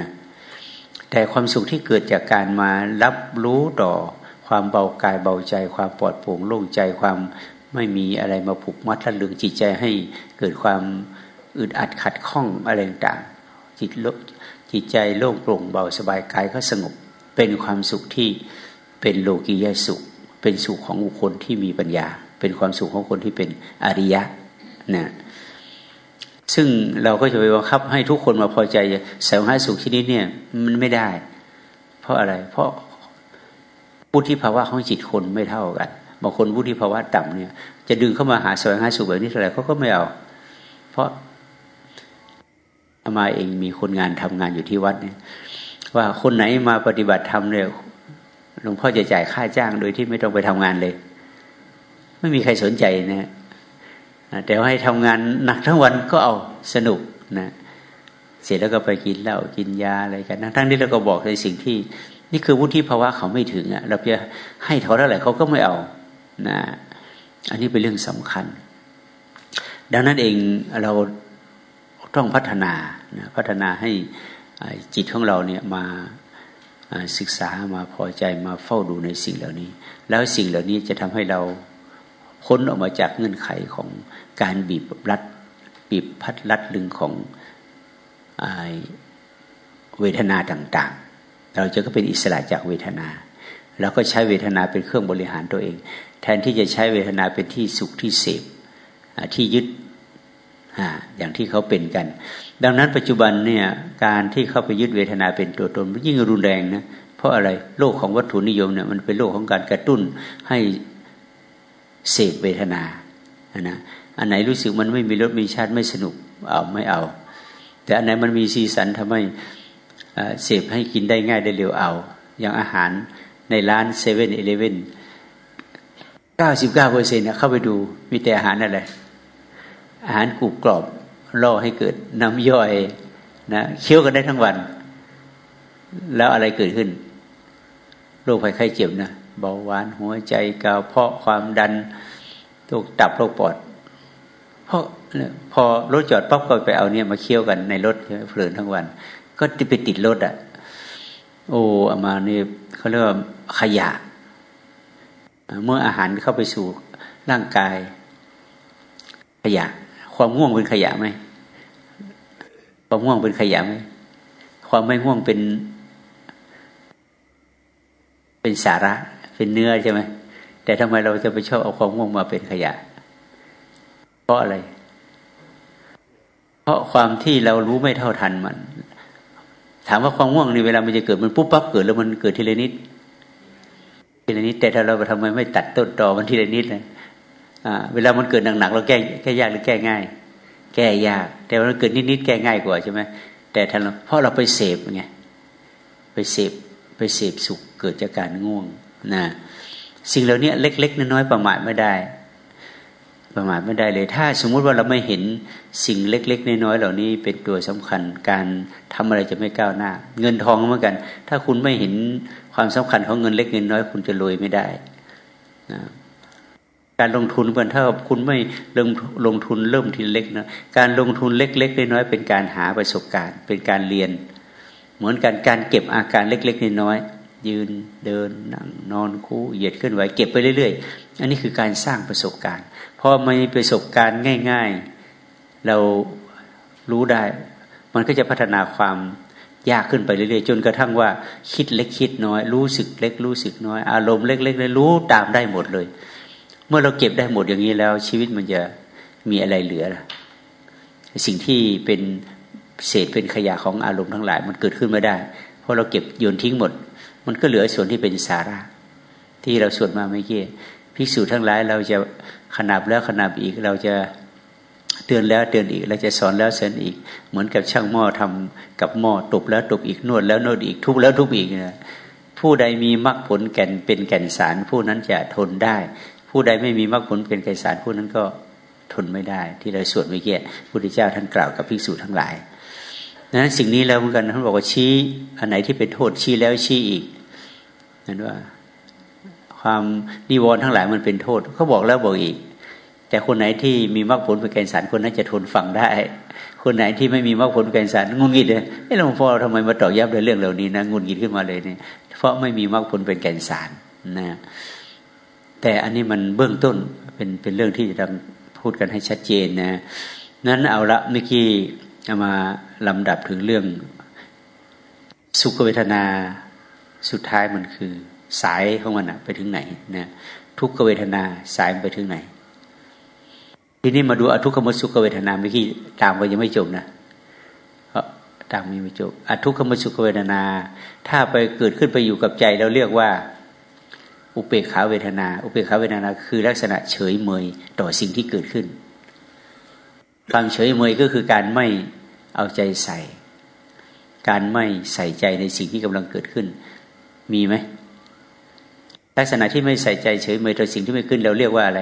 แต่ความสุขที่เกิดจากการมารับรู้ต่อความเบากายเบาใจ ความปลอดโปร่งโล่งใจความ ไม่มีอะไรมาผูกมัดทันลึงจิตใจให้เกิดความอึดอัดขัดข้องอะไรต่างจิตลจิตใจโล่งโปร่งเบาสบายกายก็สงบ เป็นความสุขที่เป็นโลกียสุข เป็นสุขของบุคคลที่มีปัญญา เป็นความสุขของคนที่เป็นอริยะนะซึ่งเราก็จะไปบังคับให้ทุกคนมาพอใจแสวงหาสุขที่นี้เนี่ยมันไม่ได้ เพราะอะไร เพราะวุฒิภาวะของจิตคนไม่เท่ากัน บางคนวุฒิภาวะต่ำเนี่ย จะดึงเข้ามาหาสวยหาสุขแบบนี้เท่าไหร่เขาก็ไม่เอา เพราะอามาเองมีคนงานทำงานอยู่ที่วัดเนี่ย ว่าคนไหนมาปฏิบัติธรรมเนี่ยหลวงพ่อจะจ่ายค่าจ้างโดยที่ไม่ต้องไปทำงานเลย ไม่มีใครสนใจนะแต่ว่าให้ทำงานหนักทั้งวันก็เอาสนุกนะ เสร็จแล้วก็ไปกินเหล้ากินยาอะไรกันทั้งที่เราก็บอกในสิ่งที่ นี่คือวุฒิภาวะเขาไม่ถึงอะ เราจะให้เขาเท่าไหร่เขาก็ไม่เอา นะอันนี้เป็นเรื่องสำคัญ ดังนั้นเองเราต้องพัฒนานะพัฒนาให้จิตของเราเนี่ยมาศึกษามาพอใจมาเฝ้าดูในสิ่งเหล่านี้ แล้วสิ่งเหล่านี้จะทำให้เราพ้นออกมาจากเงื่อนไขของการบีบรัดบีบพัดรัดลึงของเวทนาต่างๆ เราจะก็เป็นอิสระจากเวทนาเราก็ใช้เวทนาเป็นเครื่องบริหารตัวเอง แทนที่จะใช้เวทนาเป็นที่สุขที่เสพที่ยึดอย่างที่เขาเป็นกัน ดังนั้นปัจจุบันเนี่ยการที่เข้าไปยึดเวทนาเป็นตัวตนยิ่งรุนแรงนะเพราะอะไรโลกของวัตถุนิยมเนี่ยมันเป็นโลกของการกระตุ้นให้เสพเวทนานะอันไหนรู้สึกมันไม่มีรสมีชาติไม่สนุกเอาไม่เอา แต่อันไหนมันมีสีสันทำให้เสพให้กินได้ง่ายได้เร็วเอา อย่างอาหารในร้านเซเว่นเอเลเว่น เก้าสิบเก้าเปอร์เซ็นต์เข้าไปดูมีแต่อาหารอะไรอาหารกรุบกรอบล่อให้เกิดน้ำย่อยนะเคี้ยวกันได้ทั้งวัน แล้วอะไรเกิดขึ้นโรคภัยไข้เจ็บนะเบาหวานหัวใจกาวเพาะความดันโรคตับโรคปอดเพราะพอรถจอดปั๊บก็ไปเอาเนี่ยมาเคี้ยวกันในรถเพลินทั้งวัน ก็จะไปติดรถอะ โอ้อามานี่เขาเรียกว่าขยะ เมื่ออาหารเข้าไปสู่ร่างกาย ขยะ ความง่วงเป็นขยะไหมความง่วงเป็นขยะไหมความไม่ง่วงเป็น เป็นสาระ เป็นเนื้อใช่ไหมแต่ทำไมเราจะไปชอบเอาความง่วงมาเป็นขยะ เพราะอะไร เพราะความที่เรารู้ไม่เท่าทันมัน ถามว่าความง่วงในเวลามันจะเกิดมันปุ๊บปั๊บเกิดแล้วมันเกิดทีละนิด ทีละนิดแต่ถ้าเราทำไมไม่ตัดต้นตอมันทีละนิดเลยเวลามันเกิดหนักๆเราแก้แก้ยากหรือแก้ง่าย แก้ยาก แต่ว่ามันเกิดนิดๆแก้ง่ายกว่าใช่ไหมแต่ถ้าเราเพราะเราไปเสพไงไปเสพไปเสพสุขเกิดจากการง่วงนะสิ่งเหล่านี้เล็ก ๆ น้อยๆประมาทไม่ได้ ประมาทไม่ได้เลย ถ้าสมมุติว่าเราไม่เห็นสิ่งเล็ก ๆ น้อยๆเหล่านี้เป็นตัวสำคัญ การทำอะไรจะไม่ก้าวหน้า เงินทองเหมือนกัน ถ้าคุณไม่เห็นความสำคัญของเงินเล็กเงินน้อย คุณจะรวยไม่ได้นะการลงทุนเพื่อนถ้าคุณไม่ลงลงทุนเริ่มทีเล็กนะการลงทุนเล็ก ๆ น้อยๆเป็นการหาประสบการณ์ เป็นการเรียน เหมือนกันการเก็บอาการเล็ก ๆ น้อยๆยืนเดินนั่งนอนคู่เหยียดเคลื่อนไหวเก็บไปเรื่อย ๆ อันนี้คือการสร้างประสบการณ์ พอมีประสบการณ์ง่าย ๆ เรารู้ได้ มันก็จะพัฒนาความยากขึ้นไปเรื่อยๆ จนกระทั่งว่า คิดเล็กคิดน้อย รู้สึกเล็ก รู้สึกน้อย อารมณ์เล็กๆเลยรู้ตามได้หมดเลย เมื่อเราเก็บได้หมดอย่างนี้แล้ว ชีวิตมันจะมีอะไรเหลือล่ะสิ่งที่เป็นเศษเป็นขยะของอารมณ์ทั้งหลาย มันเกิดขึ้นไม่ได้ เพราะเราเก็บโยนทิ้งหมด มันก็เหลือส่วนที่เป็นสาระ ที่เราสวดมาไม่เกี่ ภิกษุทั้งหลายเราจะขนาบแล้วขนาบอีก เราจะเตือนแล้วเตือนอีก เราจะสอนแล้วสอนอีก เหมือนกับช่างหม้อทำกับหม้อตบแล้วตบอีกนวดแล้วนวดอีกทุบแล้วทุบอีกนะผู้ใดมีมรรคผลแก่นเป็นแก่นสาร ผู้นั้นจะทนได้ ผู้ใดไม่มีมรรคผลเป็นไกรสาร ผู้นั้นก็ทนไม่ได้ ที่เราสวดเมื่อกี้พุทธเจ้าท่านกล่าวกับภิกษุทั้งหลายนั้นสิ่งนี้แล้วเหมือนกันท่านบอกว่าชี้ อันไหนที่เป็นโทษชี้แล้วชี้อีกนั่นว่า ความนิวรณ์ทั้งหลายมันเป็นโทษเขาบอกแล้วบอกอีก แต่คนไหนที่มีมรรคผลเป็นไกรสารคนนั้นจะทนฟังได้ คนไหนที่ไม่มีมรรคผลเป็นสารงุนงิดเลยไอ้หลวงพ่อทำไมมาต่อยับในเรื่องเหล่านี้นะงุนงิดขึ้นมาเลยเนี่ยเพราะไม่มีมรรคผลเป็นแก่นสารนะแต่อันนี้มันเบื้องต้นเป็นเป็นเรื่องที่จะพูดกันให้ชัดเจนนะนั้นเอาละเมื่อกี้มาลำดับถึงเรื่องสุขเวทนาสุดท้ายมันคือ สายของมันอะไปถึงไหนนะทุกขเวทนาสายไปถึงไหน ทีนี้มาดูอทุกขมสุขเวทนาเมื่อกี้ตามไปยังไม่จบนะเพราะตามไม่จบอทุกขมสุขเวทนา ถ้าไปเกิดขึ้นไปอยู่กับใจเราเรียกว่า อุเบกขาเวทนา อุเบกขาเวทนา คือลักษณะเฉยเมยต่อสิ่งที่เกิดขึ้นความเฉยเมยก็คือการไม่เอาใจใส่ การไม่ใส่ใจในสิ่งที่กำลังเกิดขึ้น มีไหม ลักษณะที่ไม่ใส่ใจเฉยเมยต่อสิ่งที่ไม่ขึ้นเราเรียกว่าอะไร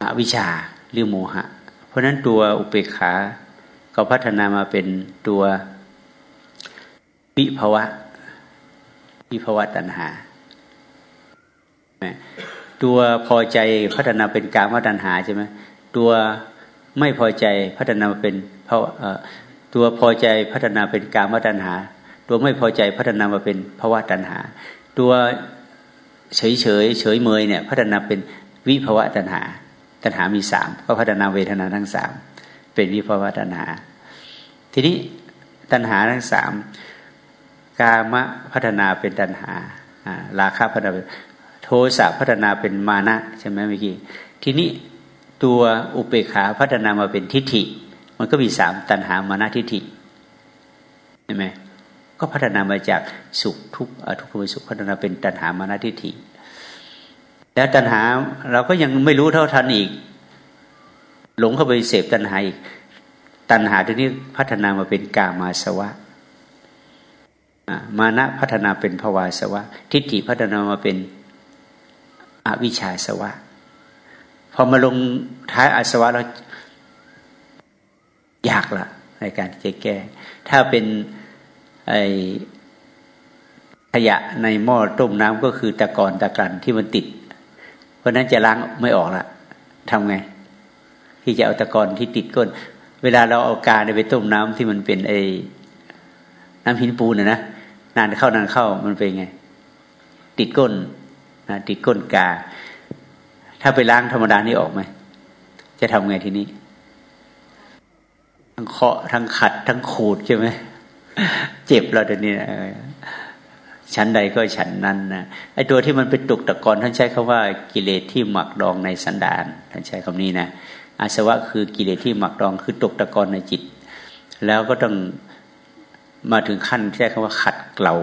อวิชชาหรือโมหะ เพราะนั้นตัวอุเบกขาก็พัฒนามาเป็นตัววิภวะวิภวะตัณหา ตัวพอใจพัฒนาเป็นกามตัณหาใช่ไหมตัวไม่พอใจพัฒนาเป็นเพราะตัวพอใจพัฒนาเป็นกามตัณหา ตัวไม่พอใจพัฒนามาเป็นภาวะตัณหา ตัวเฉยเฉยเฉยเมยเนี่ยพัฒนาเป็นวิภาวะตัณหา ตัณหามีสามก็พัฒนาเวทนาทั้งสามเป็นวิภาวะตัณหา ทีนี้ตัณหาทั้งสามกามพัฒนาเป็นตัณหาราคะพัฒนาเป็นโทสะพัฒนาเป็นมานะใช่ไหมเมื่อกี้ทีนี้ตัวอุเบกขาพัฒนามาเป็นทิฏฐิ มันก็มีสามตัณหามานะทิฏฐิใช่ไหม ก็พัฒนามาจากสุขทุกข์ทุกข์สุขพัฒนาเป็นตัณหามานะทิฏฐิแล้วตัณหาเราก็ยังไม่รู้เท่าทันอีก หลงเข้าไปเสพตัณหาอีก ตัณหาตัวนี้พัฒนามาเป็นกามาสวะมานะพัฒนาเป็นภวาสวะ ทิฏฐิพัฒนามาเป็นอวิชชาสวะ พอมาลงท้ายอาสวะแล้วยากละในการจะแก้ ถ้าเป็น ไอขยะในหม้อต้มน้ำก็คือตะกอนตะกันที่มันติด เพราะนั้นจะล้างไม่ออกละทำไง ที่จะเอาตะกอนที่ติดก้น เวลาเราเอากาไปต้มน้ำที่มันเป็นไอน้ำหินปูนนะนะนานเข้านานเข้ามันเป็นไง ติดก้นนะติดก้นกา ถ้าไปล้างธรรมดานี่ออกไหมจะทำไงทีนี้ ทั้งเคาะทั้งขัดทั้งขูดใช่ไหม เจ็บเราเดี๋ยวนี้นะชั้นใดก็ฉันนั้นนะไอ้ตัวที่มันเป็นตุกตะกอนท่านใช้คาว่ากิเลสที่หมักดองในสันดานท่านใช้คำนี้นะอาสวะคือกิเลสที่หมักดองคือตกตะกอนในจิต แล้วก็ต้องมาถึงขั้นใช้คำว่าขัดเกลา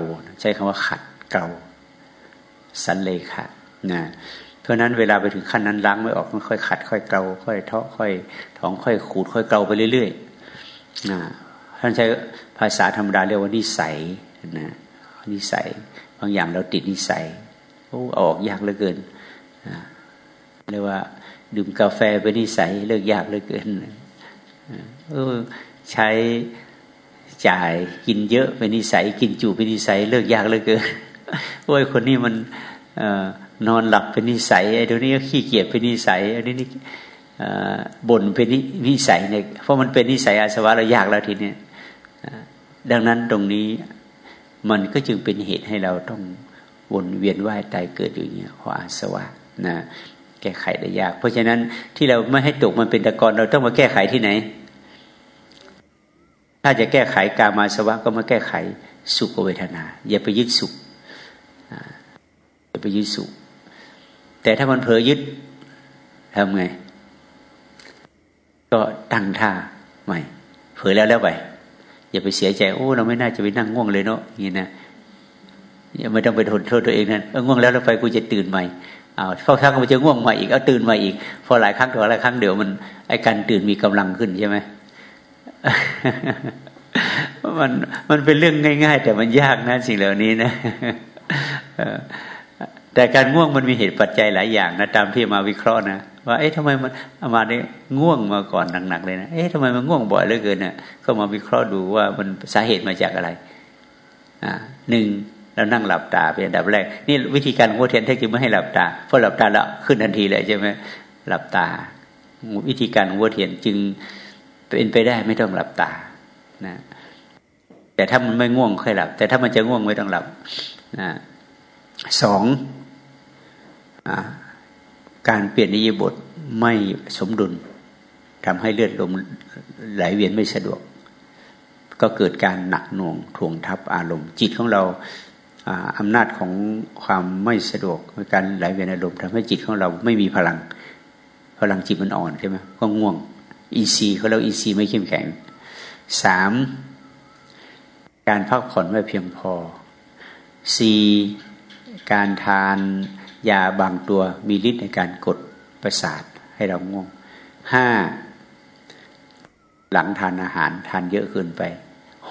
ใช้คำว่าขัดเกลาสันเลขานะเพราะนั้นเวลาไปถึงขั้นนั้นล้างไม่ออกมันค่อยขัด ค่อยเกลาค่อยเทาะค่อยท้องค่อยขูดค่อยเกลาไปเรื่อยๆนะท่านใช้ ภาษาธรรมดาเรียกว่านิสัยนะนิสัย บางอย่างเราติดนิสัยโอ้ออกยากเหลือเกินเรียกว่า ดื่มกาแฟเป็นนิสัยเลิกยากเหลือเกินเออใช้จ่ายกินเยอะเป็นนิสัย กินจุเป็นนิสัย เลิกยากเหลือเกินโอ้ยคนนี้มันนอนหลับเป็นนิสัยไอ้ตัวนี้ก็ขี้เกียจเป็นนิสัยไอ้นี้บ่นเป็นนิสัยเนี่ยเพราะมันเป็นนิสัยอาสวะเรายากแล้วทีเนี้ย ดังนั้นตรงนี้มันก็จึงเป็นเหตุให้เราต้องวนเวียนว่ายตายเกิดอยู่เนี้ยเพราะอาสวะนะแก้ไขได้ยาก เพราะฉะนั้นที่เราไม่ให้ตกมันเป็นตะกอนเราต้องมาแก้ไขที่ไหน ถ้าจะแก้ไขกามาสวะก็มาแก้ไขสุขเวทนา อย่าไปยึดสุขอย่าไปยึดสุข แต่ถ้ามันเผลอยึดทำไง ก็ตั้งท่าใหม่เผลอแล้วแล้วไป อย่าไปเสียใจโอ้เราไม่น่าจะไปนั่งง่วงเลยเนาะนี่นะอย่าไม่ต้องไปทนโทษตัวเองนั่นเออง่วงแล้วแล้วไปกูจะตื่นใหม่เอาพอครั้งมันจะง่วงใหม่อีกเอาตื่นใหม่อีก พอหลายครั้งต่อหลายครั้งเดี๋ยวมันไอการตื่นมีกำลังขึ้นใช่ไหมมันมันเป็นเรื่องง่าย ๆ แต่มันยากนะสิ่งเหล่านี้นะแต่การง่วงมันมีเหตุปัจจัยหลายอย่างนะตามที่มาวิเคราะห์นะ ว่าเอ๊ะทำไมมันอามาเนี่ยง่วงมาก่อนหนักๆเลยนะเอ๊ะทำไมมันง่วงบ่อยเหลือเกินเนะ่ยก็มาวิเคราะห์ดูว่ามันสาเหตุมาจากอะไรอ่าหนึ่งเรานั่งหลับตาเป็นอันดับแรก นี่วิธีการงเทียนแท้จริงไม่ให้หลับตาเพราะหลับตาแล้วขึ้นทันทีเลยใช่ไหมหลับตา วิธีการงเทียนจึงเป็นไปได้ไม่ต้องหลับตานะแต่ถ้ามันไม่ง่วงค่อยหลับ แต่ถ้ามันจะง่วงไม่ต้องหลับนะสองอ่า การเปลี่ยนนิยบทไม่สมดุลทำให้เลือดลมไหลเวียนไม่สะดวก ก็เกิดการหนักหน่วงทวงทับอารมณ์ จิตของเราอำนาจของความไม่สะดวกการไหลเวียนอารมณ์ทำให้จิตของเราไม่มีพลัง พลังจิตมันอ่อนใช่ไหมก็ง่วงอินทรีย์เขาเราอินทรีย์ไม่เข้มแข็งสามการพักผ่อนไม่เพียงพอสี่การทาน ยาบางตัวมีฤทธิ์ในการกดประสาทให้เราง่วงห้าหลังทานอาหารทานเยอะเกินไป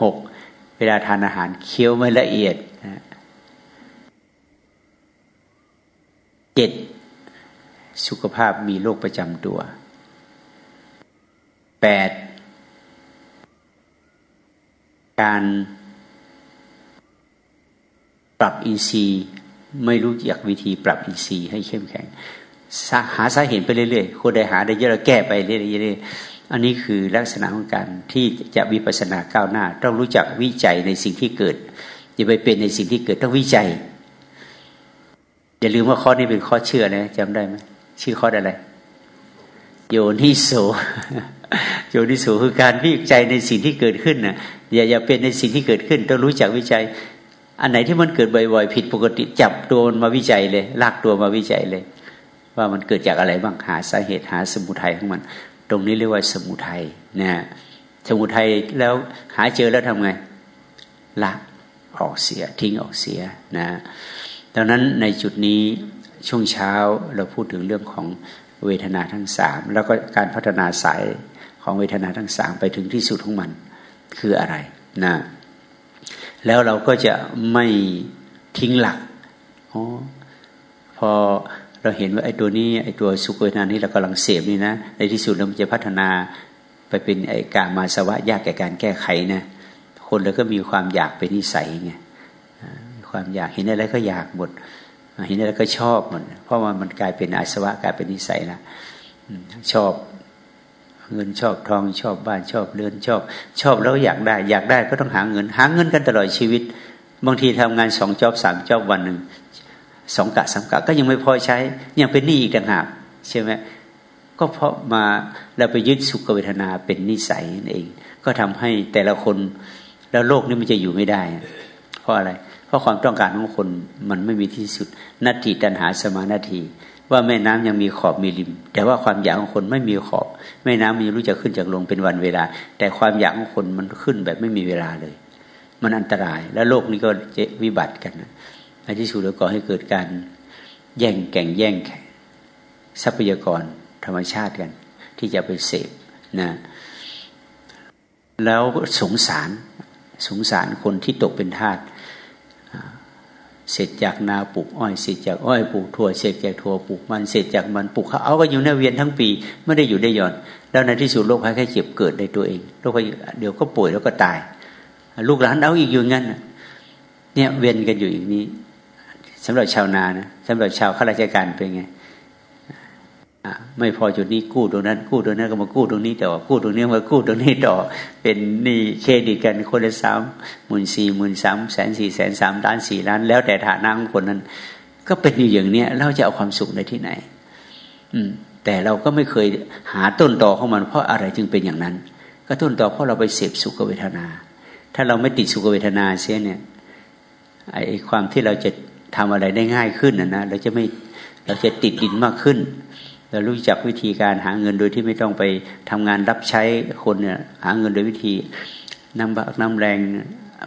หกเวลาทานอาหารเคี้ยวไม่ละเอียดเจ็ดสุขภาพมีโรคประจำตัวแปดการปรับอินทรีย์ ไม่รู้จักวิธีปรับอินทรีย์ให้เข้มแข็ง หาสาเหตุไปเรื่อยๆคนใดหาได้เยอะเราแก้ไปเรื่อยๆอันนี้คือลักษณะของการที่จะวิปัสสนาก้าวหน้า ต้องรู้จักวิจัยในสิ่งที่เกิดอย่าไปเป็นในสิ่งที่เกิดต้องวิจัย อย่าลืมว่าข้อนี้เป็นข้อเชื่อนะจำได้ไหมชื่อข้ออะไร โยนิโสโยนิโสคือการวิจัยในสิ่งที่เกิดขึ้นนะอย่าอย่าเป็นในสิ่งที่เกิดขึ้น ต้องรู้จักวิจัย อันไหนที่มันเกิดบ่อยๆผิดปกติจับตัวมันมาวิจัยเลย ลากตัวมาวิจัยเลย ว่ามันเกิดจากอะไรบ้างหาสาเหตุหาสมุทัยของมัน ตรงนี้เรียกว่าสมุทัยนะสมุทัยแล้วหาเจอแล้วทำไงละออกเสียทิ้งออกเสียนะดังนั้นในจุดนี้ช่วงเช้าเราพูดถึงเรื่องของเวทนาทั้งสามแล้วก็การพัฒนาสายของเวทนาทั้งสามไปถึงที่สุดของมันคืออะไรนะ แล้วเราก็จะไม่ทิ้งหลักอพอเราเห็นว่าไอ้ตัวนี้ไอ้ตัวสุขเวทนานี้เรากำลังเสพนี่นะในที่สุดเราจะพัฒนาไปเป็นไอ้กามาสวะยากแก่การแก้ไขนะคนเราก็มีความอยากเป็นนิสัยไงความอยากเห็นอะไรก็อยากหมดเห็นอะไรก็ชอบหมดเพราะว่ามันกลายเป็นอาสวะกลายเป็นนิสัยละชอบ เงินชอบทองชอบบ้านชอบเรือนชอบ ชอบแล้วอยากได้ อยากได้ก็ต้องหาเงิน หาเงินกันตลอดชีวิต บางทีทำงานสองจอบสามจอบวันหนึ่งสองกะสามกะก็ยังไม่พอใช้ ยังเป็นหนี้อีกต่างหากใช่ไหมก็เพราะมาเราไปยึดสุขเวทนาเป็นนิสัยนั่นเอง ก็ทำให้แต่ละคนแล้วโลกนี้มันจะอยู่ไม่ได้ เพราะอะไร เพราะความต้องการของคนมันไม่มีที่สุดนัตติตันหาสมานาที ว่าแม่น้ำยังมีขอบมีริม แต่ว่าความอยากของคนไม่มีขอบ แม่น้ำมันรู้จะขึ้นจากลงเป็นวันเวลา แต่ความอยากของคนมันขึ้นแบบไม่มีเวลาเลย มันอันตราย แล้วโลกนี้ก็เจวิบัติกันในที่สุดแล้วก็ให้เกิดการแย่งแก่งแย่งทรัพยากรธรรมชาติกัน ที่จะไปเสพนะแล้วสงสารสงสารคนที่ตกเป็นทาส เสร็จจากนาปลูกอ้อยเสร็จจากอ้อยปลูกถั่วเสร็จจากถั่วปลูกมันเสร็จจากมันปลูกเขาเอาก็อยู่ในเวียนทั้งปีไม่ได้อยู่ได้ย่อน แล้วในที่สุดโรคภัยไข้เจ็บเกิดในตัวเองโรคภัยเดี๋ยวก็ป่วยแล้วก็ตาย ลูกหลานเอาอีกอยู่งั้นเนี่ยเวียนกันอยู่อย่างนี้สำหรับชาวนานะสำหรับชาวข้าราชการเป็นไง ไม่พอจุดนี้กู้ตรงนั้นกู้ตรงนั้นก็มากู้ตรงนี้ต่อกู้ตรงนี้มากู้ตรงนี้ต่อ เป็นนี่เครดิตกันคนละสามหมื่นสี่หมื่นสามแสนสี่แสนสามล้านสี่ล้าน แล้วแต่ฐานะของคนนั้น ก็เป็นอยู่อย่างเนี้ยเราจะเอาความสุขในที่ไหน อืม แต่เราก็ไม่เคยหาต้นตอของมันเพราะอะไรจึงเป็นอย่างนั้น ก็ต้นตอเพราะเราไปเสพสุขเวทนา ถ้าเราไม่ติดสุขเวทนาเสียเนี่ยไอ้ความที่เราจะทำอะไรได้ง่ายขึ้นนะนะเราจะไม่เราจะติดดินมากขึ้น เรารู้จักวิธีการหาเงินโดยที่ไม่ต้องไปทำงานรับใช้คนเนี่ยหาเงินโดยวิธีนำบักนำแรง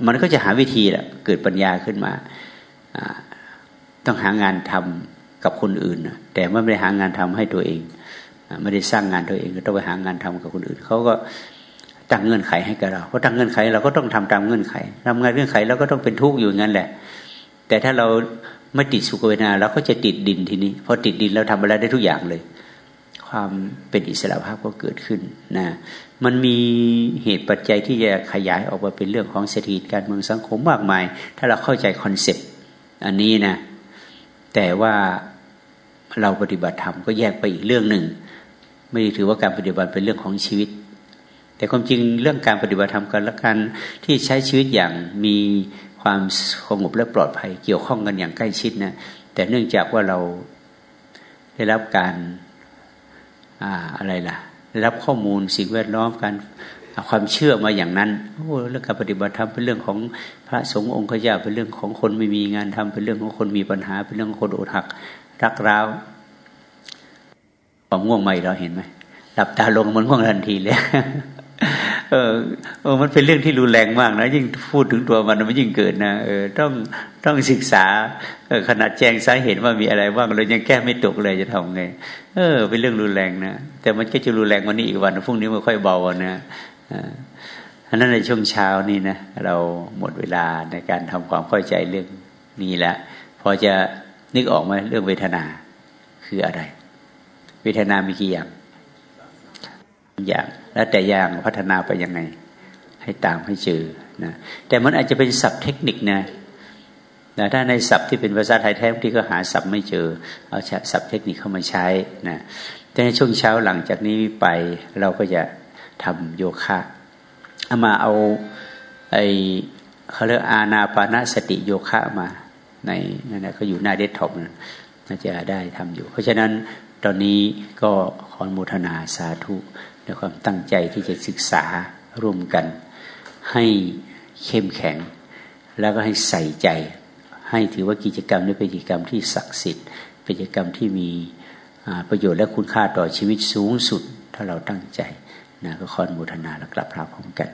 มันก็จะหาวิธีแหละเกิดปัญญาขึ้นมาต้องหางานทำกับคนอื่น แต่ไม่ได้หางานทำให้ตัวเองไม่ได้สร้างงานตัวเองก็ต้องไปหางานทำกับคนอื่นเขาก็ตั้งเงื่อนไขให้กับเราเพราะตั้งเงื่อนไขเราก็ต้องทำตามเงื่อนไขทำงานเงื่อนไขเราก็ต้องเป็นทุกข์อยู่งั้นแหละ แต่ถ้าเราไม่ติดสุขเวทนาเราก็จะติดดินทีนี้พอติดดินแล้วทำอะไรได้ทุกอย่างเลย ความเป็นอิสรภาพก็เกิดขึ้นนะมันมีเหตุปัจจัยที่จะขยายออกมาเป็นเรื่องของเศรษฐกิจการเมืองสังคมมากมาย ถ้าเราเข้าใจ concept อันนี้นะแต่ว่าเราปฏิบัติธรรมก็แยกไปอีกเรื่องหนึ่ง ไม่ได้ถือว่าการปฏิบัติเป็นเรื่องของชีวิต แต่ความจริงเรื่องการปฏิบัติธรรมกันและกันที่ใช้ชีวิตอย่างมีความสงบและปลอดภัยเกี่ยวข้องกันอย่างใกล้ชิดนะแต่เนื่องจากว่าเราได้รับการ อะไรล่ะรับข้อมูลสิ่งแวดล้อมการความเชื่อมาอย่างนั้นโอ้เรื่องการปฏิบัติธรรมเป็นเรื่องของพระสงฆ์องค์ขยะเป็นเรื่องของคนไม่มีงานทำเป็นเรื่องของคนมีปัญหา เป็นเรื่องของคนอดหักรักร้าวความง่วงใหม่เราเห็นไหมหลับตาลงมันง่วงทันทีเลย เออเออมันเป็นเรื่องที่รุนแรงมากนะยิ่งพูดถึงตัวมันมันยิ่งเกิดนะเออต้องต้องศึกษาออขนาดแจ้งสาเหตุว่ามีอะไรบ้างเรายังแก้ไม่ตกเลยจะทำไง เออ เป็นเรื่องรุนแรงนะแต่มันก็จะรุนแรงวันนี้อีกวันพรุ่งนี้มันค่อยเบานะอันนั้นในช่วงเช้านี่นะเราหมดเวลาในการทำความเข้าใจเรื่องนี้แล้วพอจะนึกออกไหมเรื่องเวทนาคืออะไร เวทนามีกี่อย่าง อย่างแล้วแต่อย่างพัฒนาไปยังไง ให้ตามให้เจอนะแต่มันอาจจะเป็นศัพท์เทคนิคนะนะถ้าในศัพท์ที่เป็นภาษาไทยแท้ที่ก็หาศัพท์ไม่เจอ เอาศัพท์เทคนิคเข้ามาใช้นะแต่ในช่วงเช้าหลังจากนี้ไปเราก็จะทำโยคะเอามาเอาไอเขาเรียกอาณาปานสติโยคะมาในนั่นแหละก็อยู่หน้าเดสก์ท็อปน่าจะได้ทำอยู่ เพราะฉะนั้นตอนนี้ก็ขอมุทนาสาธุ ในความตั้งใจที่จะศึกษาร่วมกัน ให้เข้มแข็ง แล้วก็ให้ใส่ใจ ให้ถือว่ากิจกรรมนี้เป็นกิจกรรมที่ศักดิ์สิทธิ์เป็นกิจกรรมที่มีประโยชน์และคุณค่าต่อชีวิตสูงสุด ถ้าเราตั้งใจนะก็ขอมุทนาและกลับพระพร้อมกัน